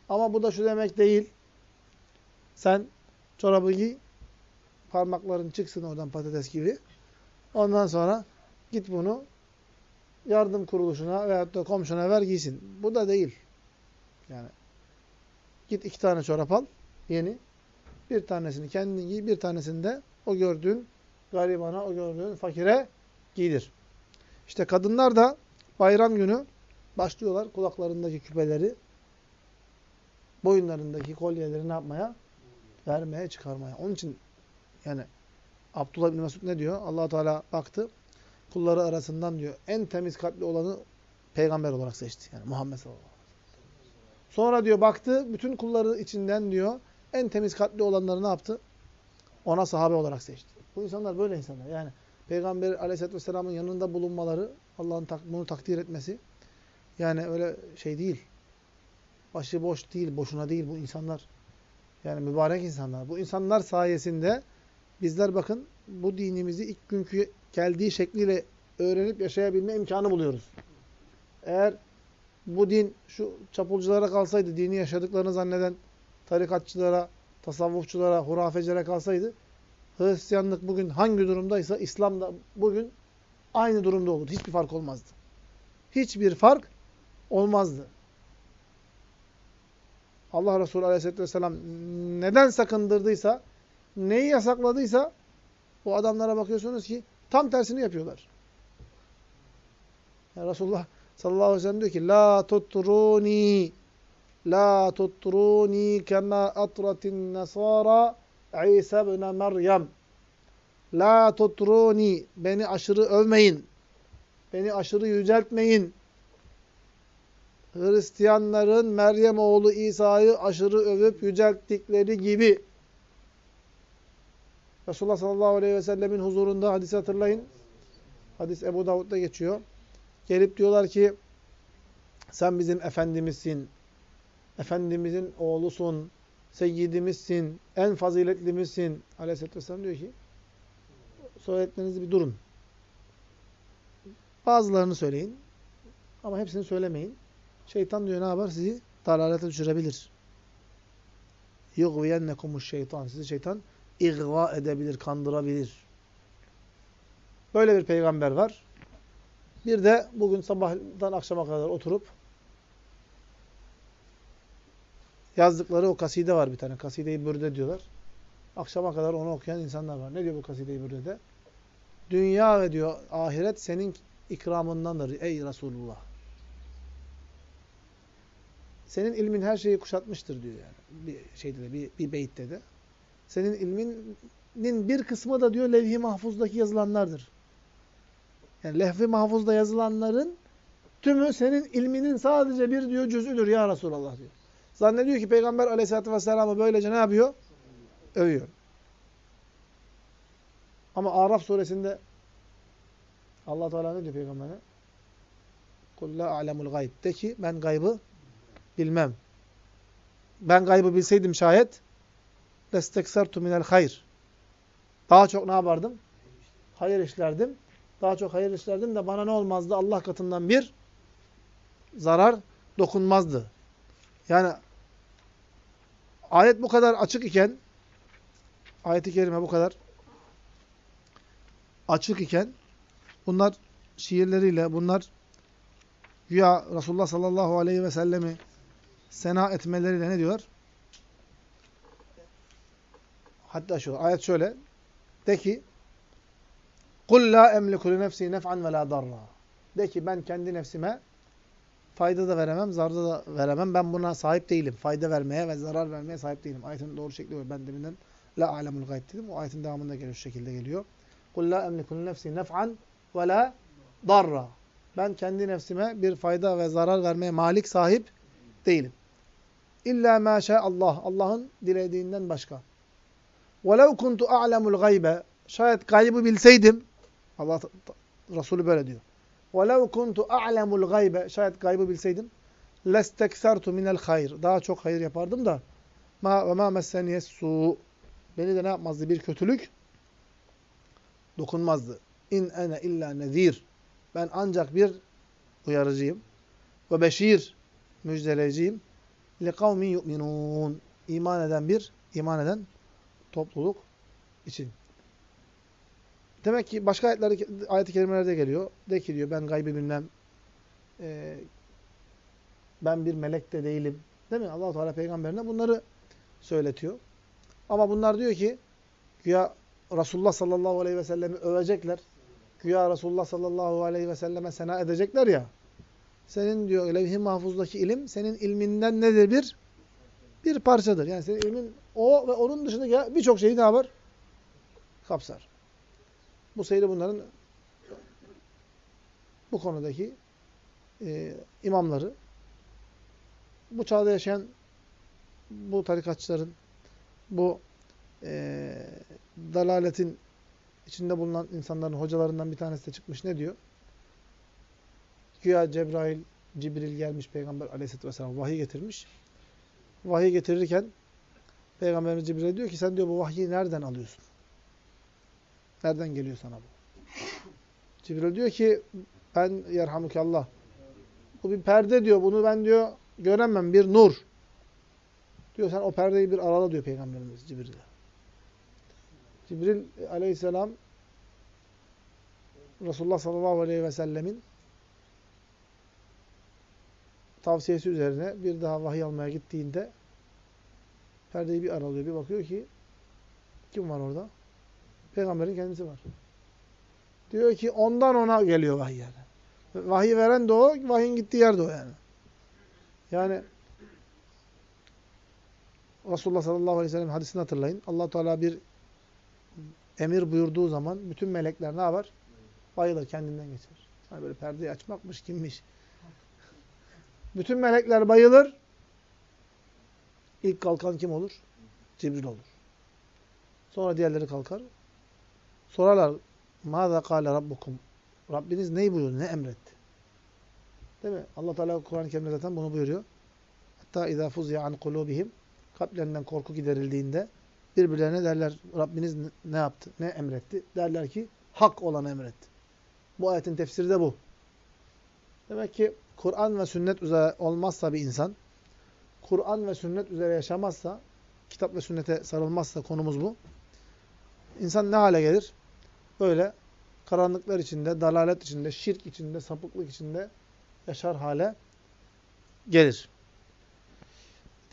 Ama bu da şu demek değil. Sen çorabı giy, parmakların çıksın oradan patates gibi. Ondan sonra git bunu yardım kuruluşuna veyahut da komşuna ver giysin. Bu da değil. Yani git iki tane çorap al, yeni. Bir tanesini kendin giy, bir tanesini de o gördüğün garibana, o gördüğün fakire giydir. İşte kadınlar da bayram günü başlıyorlar kulaklarındaki küpeleri, boyunlarındaki kolyeleri ne yapmaya? Vermeye, çıkarmaya. Onun için yani Abdullah bin Mesud ne diyor? allah Teala baktı. Kulları arasından diyor en temiz kalpli olanı peygamber olarak seçti. Yani Muhammed sallallahu aleyhi ve sellem. Sonra diyor baktı bütün kulları içinden diyor en temiz kalpli olanları ne yaptı? Ona sahabe olarak seçti. Bu insanlar böyle insanlar. Yani Peygamber aleyhisselatü vesselamın yanında bulunmaları, Allah'ın bunu takdir etmesi yani öyle şey değil. Başı boş değil, boşuna değil bu insanlar. Yani mübarek insanlar. Bu insanlar sayesinde bizler bakın bu dinimizi ilk günkü geldiği şekliyle öğrenip yaşayabilme imkanı buluyoruz. Eğer bu din şu çapulculara kalsaydı, dini yaşadıklarını zanneden tarikatçılara, tasavvufçulara, hurafecilere kalsaydı, Hristiyanlık bugün hangi durumdaysa İslam da bugün aynı durumda olurdu. Hiçbir fark olmazdı. Hiçbir fark olmazdı. Allah Resulü Aleyhisselatü Vesselam neden sakındırdıysa, neyi yasakladıysa o adamlara bakıyorsunuz ki tam tersini yapıyorlar. Yani Resulullah sallallahu aleyhi ve sellem diyor ki La tutturuni La tutturuni kema atratin nasara İsa ibn Meryem La tutruni beni aşırı övmeyin. Beni aşırı yüceltmeyin. Hristiyanların Meryem oğlu İsa'yı aşırı övüp yücelttikleri gibi. Resulullah sallallahu aleyhi ve sellemin huzurunda hadisi hatırlayın. Hadis Ebu Davud'da geçiyor. Gelip diyorlar ki sen bizim efendimizsin. Efendimizin oğlusun. Seyyidimizsin. En faziletlimizsin. Aleyhisselatü vesselam diyor ki söylediklerinizi bir durun. Bazılarını söyleyin. Ama hepsini söylemeyin. Şeytan diyor ne yapar? Sizi dalalete düşürebilir. Yugviyennekumuş şeytan. Sizi şeytan igva edebilir, kandırabilir. Böyle bir peygamber var. Bir de bugün sabahtan akşama kadar oturup yazdıkları o kaside var bir tane. Kaside-i Bürde diyorlar. Akşama kadar onu okuyan insanlar var. Ne diyor bu kaside-i Bürde'de? Dünya ve diyor ahiret senin ikramındandır ey Resulullah. Senin ilmin her şeyi kuşatmıştır diyor yani. Bir şeyde de, bir, bir beytte de. Senin ilminin bir kısmı da diyor levh-i mahfuzdaki yazılanlardır. Yani levh-i mahfuzda yazılanların tümü senin ilminin sadece bir diyor cüzüdür ya Resulallah diyor. Zannediyor ki Peygamber aleyhissalatü vesselam'ı böylece ne yapıyor? Övüyor. Ama Araf suresinde Allah Teala ne diyor peygamberine? Kul la a'lemul gayb. De ki ben gaybı bilmem. Ben gaybı bilseydim şayet lesteksertu minel hayr. Daha çok ne yapardım? Hayır işlerdim. Daha çok hayır işlerdim de bana ne olmazdı? Allah katından bir zarar dokunmazdı. Yani ayet bu kadar açık iken ayet-i kerime bu kadar açık iken bunlar şiirleriyle bunlar güya Resulullah sallallahu aleyhi ve sellemi sena etmeleriyle ne diyorlar? Hatta şu ayet şöyle de ki قُلْ لَا اَمْلِكُ لِنَفْسِي نَفْعًا وَلَا ضَرًّا De ki ben kendi nefsime fayda da veremem, zarar da veremem. Ben buna sahip değilim. Fayda vermeye ve zarar vermeye sahip değilim. Ayetin doğru şekli var. Ben deminden la alemul gayb dedim. O ayetin devamında geliyor şu şekilde geliyor. قُلْ لَا اَمْلِكُ لِنَفْسِي نَفْعًا وَلَا ضَرًّا Ben kendi nefsime bir fayda ve zarar vermeye malik sahip değilim. İlla ma Allah. Allah'ın dilediğinden başka. وَلَوْ كُنْتُ أَعْلَمُ الْغَيْبَ Şayet gaybı bilseydim, Allah Resulü böyle diyor. وَلَوْ كُنْتُ أَعْلَمُ الْغَيْبَ Şayet gaybı bilseydim, لَسْتَكْسَرْتُ مِنَ الْخَيْرِ Daha çok hayır yapardım da, ma وَمَا مَسَّنِيَ su Beni de ne yapmazdı? Bir kötülük dokunmazdı. İn ene illa nezir. Ben ancak bir uyarıcıyım. Ve beşir müjdeleciyim. Kavmin yu'minun. İman eden bir, iman eden topluluk için. Demek ki başka ayetler, ayet-i kerimelerde geliyor. De ki diyor ben gaybı bilmem. Ee, ben bir melek de değilim. Değil mi? allah Teala peygamberine bunları söyletiyor. Ama bunlar diyor ki güya Resulullah sallallahu aleyhi ve sellemi övecekler. Güya Resulullah sallallahu aleyhi ve selleme sena edecekler ya. Senin diyor levh-i mahfuzdaki ilim senin ilminden nedir bir? Bir parçadır. Yani senin ilmin o ve onun dışında birçok şeyi ne yapar? Kapsar. Bu sayıda bunların bu konudaki e, imamları bu çağda yaşayan bu tarikatçıların bu e, dalaletin içinde bulunan insanların hocalarından bir tanesi de çıkmış. Ne diyor? Güya Cebrail, Cibril gelmiş Peygamber aleyhisselatü vesselam vahiy getirmiş. Vahiy getirirken Peygamberimiz Cibril'e diyor ki sen diyor bu vahyi nereden alıyorsun? Nereden geliyor sana bu? Cibril diyor ki ben yerhamukallah. Bu bir perde diyor. Bunu ben diyor göremem. Bir nur. Diyor sen o perdeyi bir arala diyor Peygamberimiz Cibril'e. Cibril aleyhisselam Resulullah sallallahu aleyhi ve sellemin tavsiyesi üzerine bir daha vahiy almaya gittiğinde perdeyi bir aralıyor. Bir bakıyor ki kim var orada? Peygamberin kendisi var. Diyor ki ondan ona geliyor vahiy yani. Vahiy veren de o, vahyin gittiği yer de o yani. Yani Resulullah sallallahu aleyhi ve sellem hadisini hatırlayın. allah Teala bir emir buyurduğu zaman bütün melekler ne yapar? Bayılır, kendinden geçer. Hani böyle perdeyi açmakmış, kimmiş? Bütün melekler bayılır. İlk kalkan kim olur? Cibril olur. Sonra diğerleri kalkar. Sorarlar. Mâzâ kâle rabbukum. Rabbiniz neyi buyurdu? Ne emretti? Değil mi? Allah Teala Kur'an-ı Kerim'de zaten bunu buyuruyor. Hatta izâ fuzya an kulûbihim kalplerinden korku giderildiğinde birbirlerine derler Rabbiniz ne yaptı? Ne emretti? Derler ki hak olan emretti. Bu ayetin tefsiri de bu. Demek ki Kur'an ve sünnet üzere olmazsa bir insan, Kur'an ve sünnet üzere yaşamazsa, kitap ve sünnete sarılmazsa konumuz bu. İnsan ne hale gelir? Böyle karanlıklar içinde, dalalet içinde, şirk içinde, sapıklık içinde yaşar hale gelir.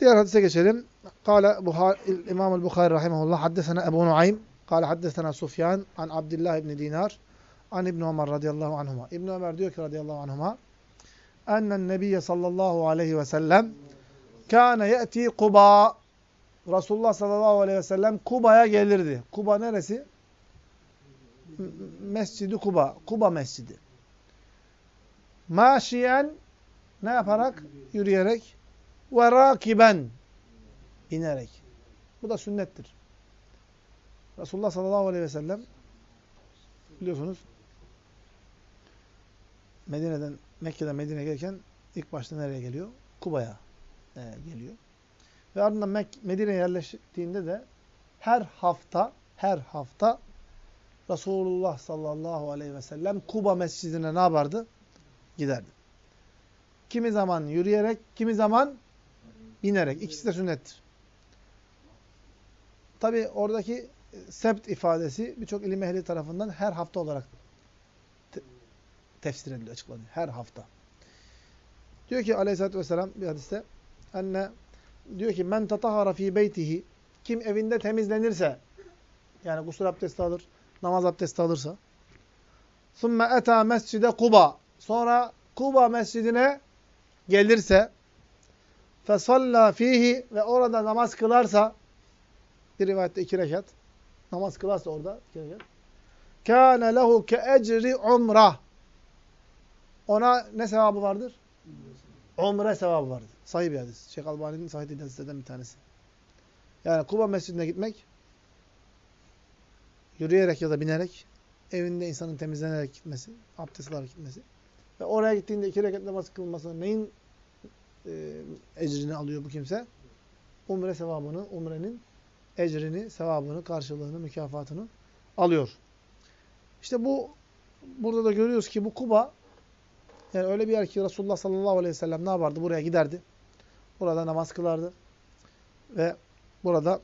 Diğer hadise geçelim. Kale İmam el-Bukhari rahimehullah haddesena Ebu Nuaym kale haddesena Sufyan an Abdullah ibn Dinar an İbn Ömer radıyallahu anhuma. İbn Ömer diyor ki radıyallahu anhuma ennen nebiyye sallallahu aleyhi ve sellem kâne ye'ti Kuba Resulullah sallallahu aleyhi ve sellem Kuba'ya gelirdi. Kuba neresi? Mescidi Kuba. Kuba Mescidi. Maşiyen ne yaparak? Yürüyerek. Ve rakiben inerek. Bu da sünnettir. Resulullah sallallahu aleyhi ve sellem biliyorsunuz Medine'den, Mekke'den Medine'ye gelirken ilk başta nereye geliyor? Kuba'ya e, geliyor. Ve ardından Mek Medine'ye yerleştiğinde de her hafta her hafta Resulullah sallallahu aleyhi ve sellem Kuba mescidine ne yapardı? Giderdi. Kimi zaman yürüyerek, kimi zaman binerek. İkisi de sünnettir. Tabi oradaki sebt ifadesi birçok ilim ehli tarafından her hafta olarak tefsir ediliyor, açıklanıyor. Her hafta. Diyor ki aleyhissalatü vesselam bir hadiste anne diyor ki men tatahara fi beytihi kim evinde temizlenirse yani gusül abdesti alır, namaz abdesti alırsa Sümme eta mescide Kuba. Sonra Kuba mescidine gelirse fesalla fihi ve orada namaz kılarsa bir rivayette iki rekat namaz kılarsa orada iki rekat kâne lehu ke ecri umrah ona ne sevabı vardır? Umre sevabı vardır. Sahih bir hadis. Şeyh Albani'nin sahih hadislerden bir tanesi. Yani Kuba Mescidine gitmek yürüyerek ya da binerek evinde insanın temizlenerek gitmesi, abdest alarak gitmesi ve oraya gittiğinde iki rekat namaz kılması neyin e, ecrini alıyor bu kimse? Umre sevabını, umrenin ecrini, sevabını, karşılığını, mükafatını alıyor. İşte bu burada da görüyoruz ki bu Kuba yani öyle bir yer ki Resulullah sallallahu aleyhi ve sellem ne yapardı? Buraya giderdi. Burada namaz kılardı. Ve burada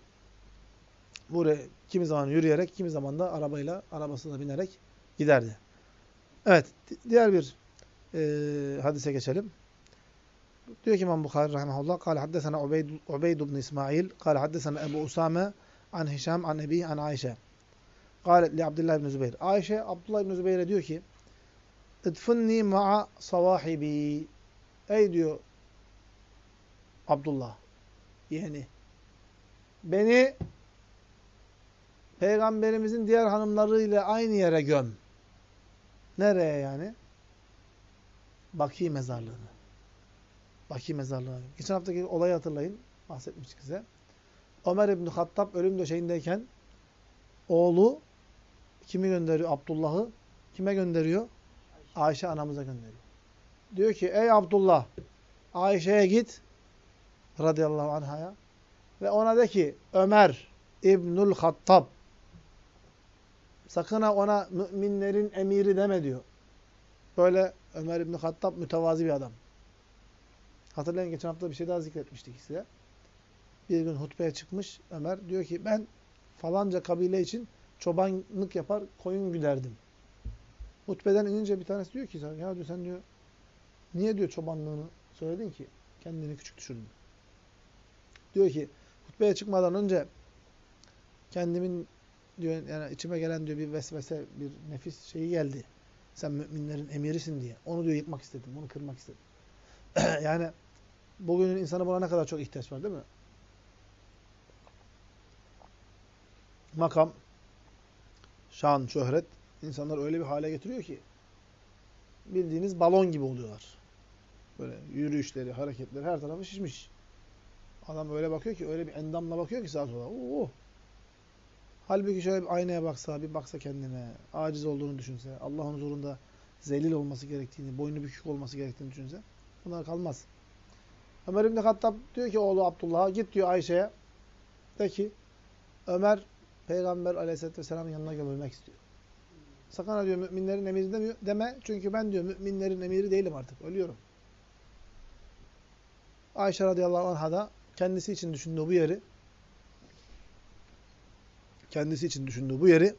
buraya kimi zaman yürüyerek, kimi zaman da arabayla, arabasına binerek giderdi. Evet, diğer bir e, hadise geçelim. Diyor ki İmam Bukhari rahimahullah, قال حدثنا عبيد, عبيد بن إسماعيل قال حدثنا أبو أسامة عن هشام عن أبيه عن عائشة قالت لعبد الله بن زبير Ayşe Abdullah ibn Zübeyir'e diyor ki İdfunni ma'a savahibi. Ey diyor Abdullah yeğeni. Beni Peygamberimizin diğer hanımlarıyla aynı yere göm. Nereye yani? Baki mezarlığına. Baki mezarlığına. Geçen haftaki olayı hatırlayın. Bahsetmiştik size. Ömer İbni Hattab ölüm döşeğindeyken oğlu kimi gönderiyor? Abdullah'ı kime gönderiyor? Ayşe anamıza gönderiyor. Diyor ki ey Abdullah Ayşe'ye git radıyallahu anhaya ve ona de ki Ömer İbnül Hattab sakın ona müminlerin emiri deme diyor. Böyle Ömer İbnül Hattab mütevazi bir adam. Hatırlayın geçen hafta bir şey daha zikretmiştik size. Bir gün hutbeye çıkmış Ömer diyor ki ben falanca kabile için çobanlık yapar koyun güderdim. Hutbeden inince bir tanesi diyor ki ya diyor sen diyor niye diyor çobanlığını söyledin ki kendini küçük düşürdün. Diyor ki hutbeye çıkmadan önce kendimin diyor yani içime gelen diyor bir vesvese bir nefis şeyi geldi. Sen müminlerin emirisin diye. Onu diyor yıkmak istedim. Onu kırmak istedim. yani bugünün insanı buna ne kadar çok ihtiyaç var değil mi? Makam, şan, şöhret insanlar öyle bir hale getiriyor ki bildiğiniz balon gibi oluyorlar. Böyle yürüyüşleri, hareketleri her tarafı şişmiş. Adam öyle bakıyor ki, öyle bir endamla bakıyor ki sağa sola. Oo. Halbuki şöyle bir aynaya baksa, bir baksa kendine, aciz olduğunu düşünse, Allah'ın huzurunda zelil olması gerektiğini, boynu bükük olması gerektiğini düşünse, bunlar kalmaz. Ömer İbni Hattab diyor ki oğlu Abdullah'a, git diyor Ayşe'ye, de ki, Ömer, Peygamber aleyhisselatü vesselamın yanına gömülmek istiyor. Sakın ha diyor müminlerin emiri demiyor, deme. Çünkü ben diyor müminlerin emiri değilim artık. Ölüyorum. Ayşe radıyallahu anh'a da kendisi için düşündüğü bu yeri kendisi için düşündüğü bu yeri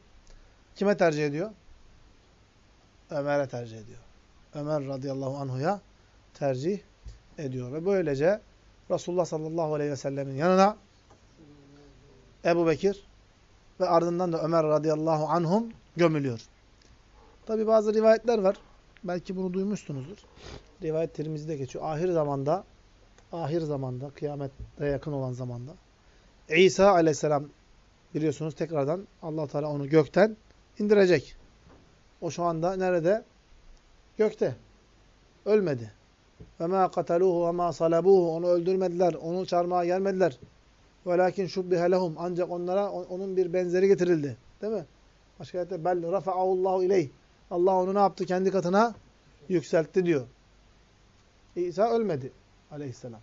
kime tercih ediyor? Ömer'e tercih ediyor. Ömer radıyallahu anhu'ya tercih ediyor. Ve böylece Resulullah sallallahu aleyhi ve sellemin yanına Ebu Bekir ve ardından da Ömer radıyallahu anhum gömülüyor. Tabi bazı rivayetler var. Belki bunu duymuşsunuzdur. Rivayet Tirmizi'de geçiyor. Ahir zamanda ahir zamanda, kıyamette yakın olan zamanda İsa aleyhisselam biliyorsunuz tekrardan allah Teala onu gökten indirecek. O şu anda nerede? Gökte. Ölmedi. Ve ma kataluhu ve salabuhu. Onu öldürmediler. Onu çarmıha gelmediler. Velakin şubbihe lehum. Ancak onlara onun bir benzeri getirildi. Değil mi? Başka ayette bel rafa'ahullahu ileyh. Allah onu ne yaptı? Kendi katına yükseltti diyor. İsa ölmedi aleyhisselam.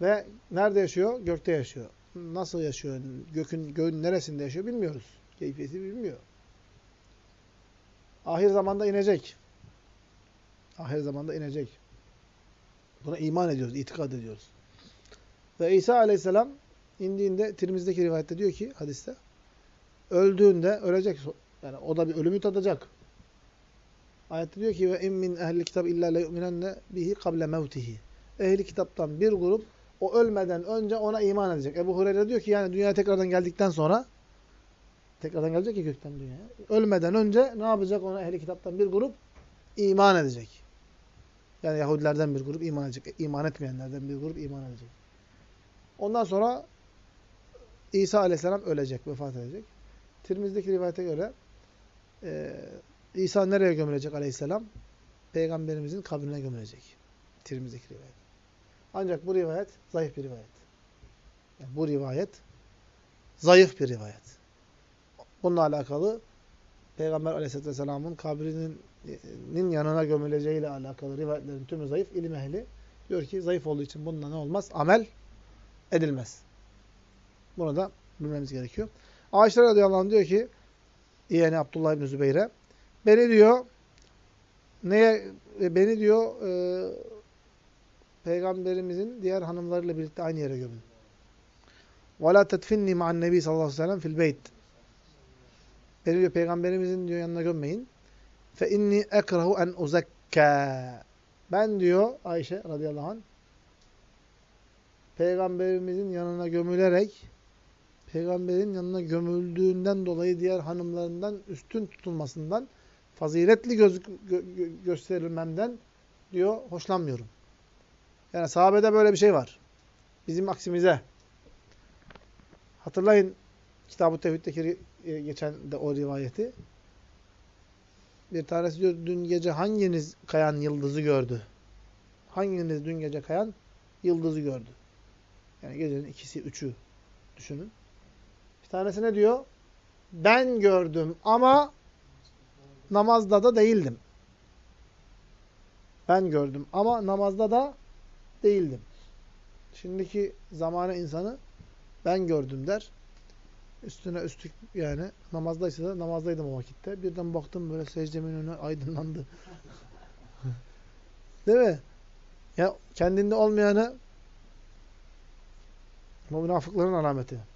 Ve nerede yaşıyor? Gökte yaşıyor. Nasıl yaşıyor? Gökün, göğün neresinde yaşıyor bilmiyoruz. Keyfiyeti bilmiyor. Ahir zamanda inecek. Ahir zamanda inecek. Buna iman ediyoruz, itikad ediyoruz. Ve İsa aleyhisselam indiğinde Tirmiz'deki rivayette diyor ki hadiste öldüğünde ölecek. Yani o da bir ölümü tadacak. Ayette diyor ki ve in min ehli kitab illa le yu'minenne bihi kable mevtihi. Ehli kitaptan bir grup o ölmeden önce ona iman edecek. Ebu Hureyre diyor ki yani dünyaya tekrardan geldikten sonra tekrardan gelecek ya gökten dünyaya. Ölmeden önce ne yapacak ona ehli kitaptan bir grup iman edecek. Yani Yahudilerden bir grup iman edecek. İman etmeyenlerden bir grup iman edecek. Ondan sonra İsa aleyhisselam ölecek, vefat edecek. Tirmizdeki rivayete göre e, İsa nereye gömülecek aleyhisselam? Peygamberimizin kabrine gömülecek. Tirmizdeki rivayet. Ancak bu rivayet zayıf bir rivayet. Yani bu rivayet zayıf bir rivayet. Bununla alakalı Peygamber aleyhisselatü vesselamın kabrinin yanına gömüleceğiyle alakalı rivayetlerin tümü zayıf. İlim ehli diyor ki zayıf olduğu için bununla ne olmaz? Amel edilmez. Bunu da bilmemiz gerekiyor. Ayşe radıyallahu anh diyor ki yani Abdullah bin Zübeyir'e. Beni diyor neye e, beni diyor e, peygamberimizin diğer hanımlarıyla birlikte aynı yere gömün. Ve la ma'an nebi sallallahu aleyhi ve sellem fil beyt. Beni diyor peygamberimizin diyor yanına gömmeyin. Fe inni ekrahu en uzekka. Ben diyor Ayşe radıyallahu anh peygamberimizin yanına gömülerek peygamberin yanına gömüldüğünden dolayı diğer hanımlarından üstün tutulmasından faziletli göz, gö, gösterilmemden diyor hoşlanmıyorum. Yani sahabede böyle bir şey var. Bizim aksimize. Hatırlayın Kitab-ı Tevhid'deki geçen de o rivayeti. Bir tanesi diyor dün gece hanginiz kayan yıldızı gördü? Hanginiz dün gece kayan yıldızı gördü? Yani gecenin ikisi, üçü düşünün. Tanesi ne diyor? Ben gördüm ama namazda da değildim. Ben gördüm ama namazda da değildim. Şimdiki zamane insanı ben gördüm der. Üstüne üstlük yani namazdaysa da namazdaydım o vakitte. Birden baktım böyle secdemin önüne aydınlandı. Değil mi? Ya kendinde olmayanı bu münafıkların alameti.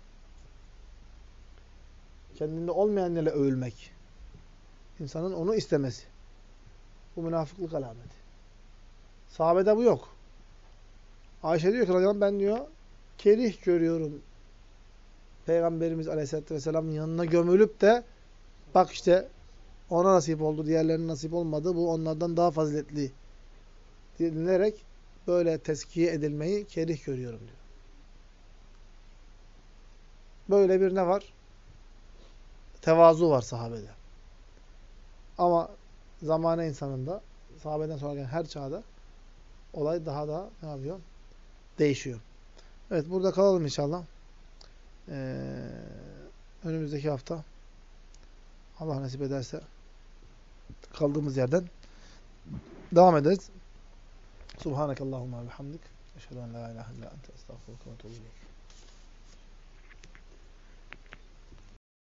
Kendinde olmayanlarla övülmek. İnsanın onu istemesi. Bu münafıklık alameti. Sahabede bu yok. Ayşe diyor ki ben diyor kerih görüyorum. Peygamberimiz aleyhissalatü vesselamın yanına gömülüp de bak işte ona nasip oldu, diğerlerine nasip olmadı. Bu onlardan daha faziletli denilerek böyle teskiye edilmeyi kerih görüyorum diyor. Böyle bir ne var? Tevazu var sahabede. Ama zamane insanında, sahabeden sonra gelen her çağda olay daha da ne yapıyor? Değişiyor. Evet burada kalalım inşallah. Ee, önümüzdeki hafta Allah nasip ederse kaldığımız yerden devam ederiz. Subhanakallahumma ve hamdik. Eşhedü en la ilahe illa ente estağfurullah ve etûbü.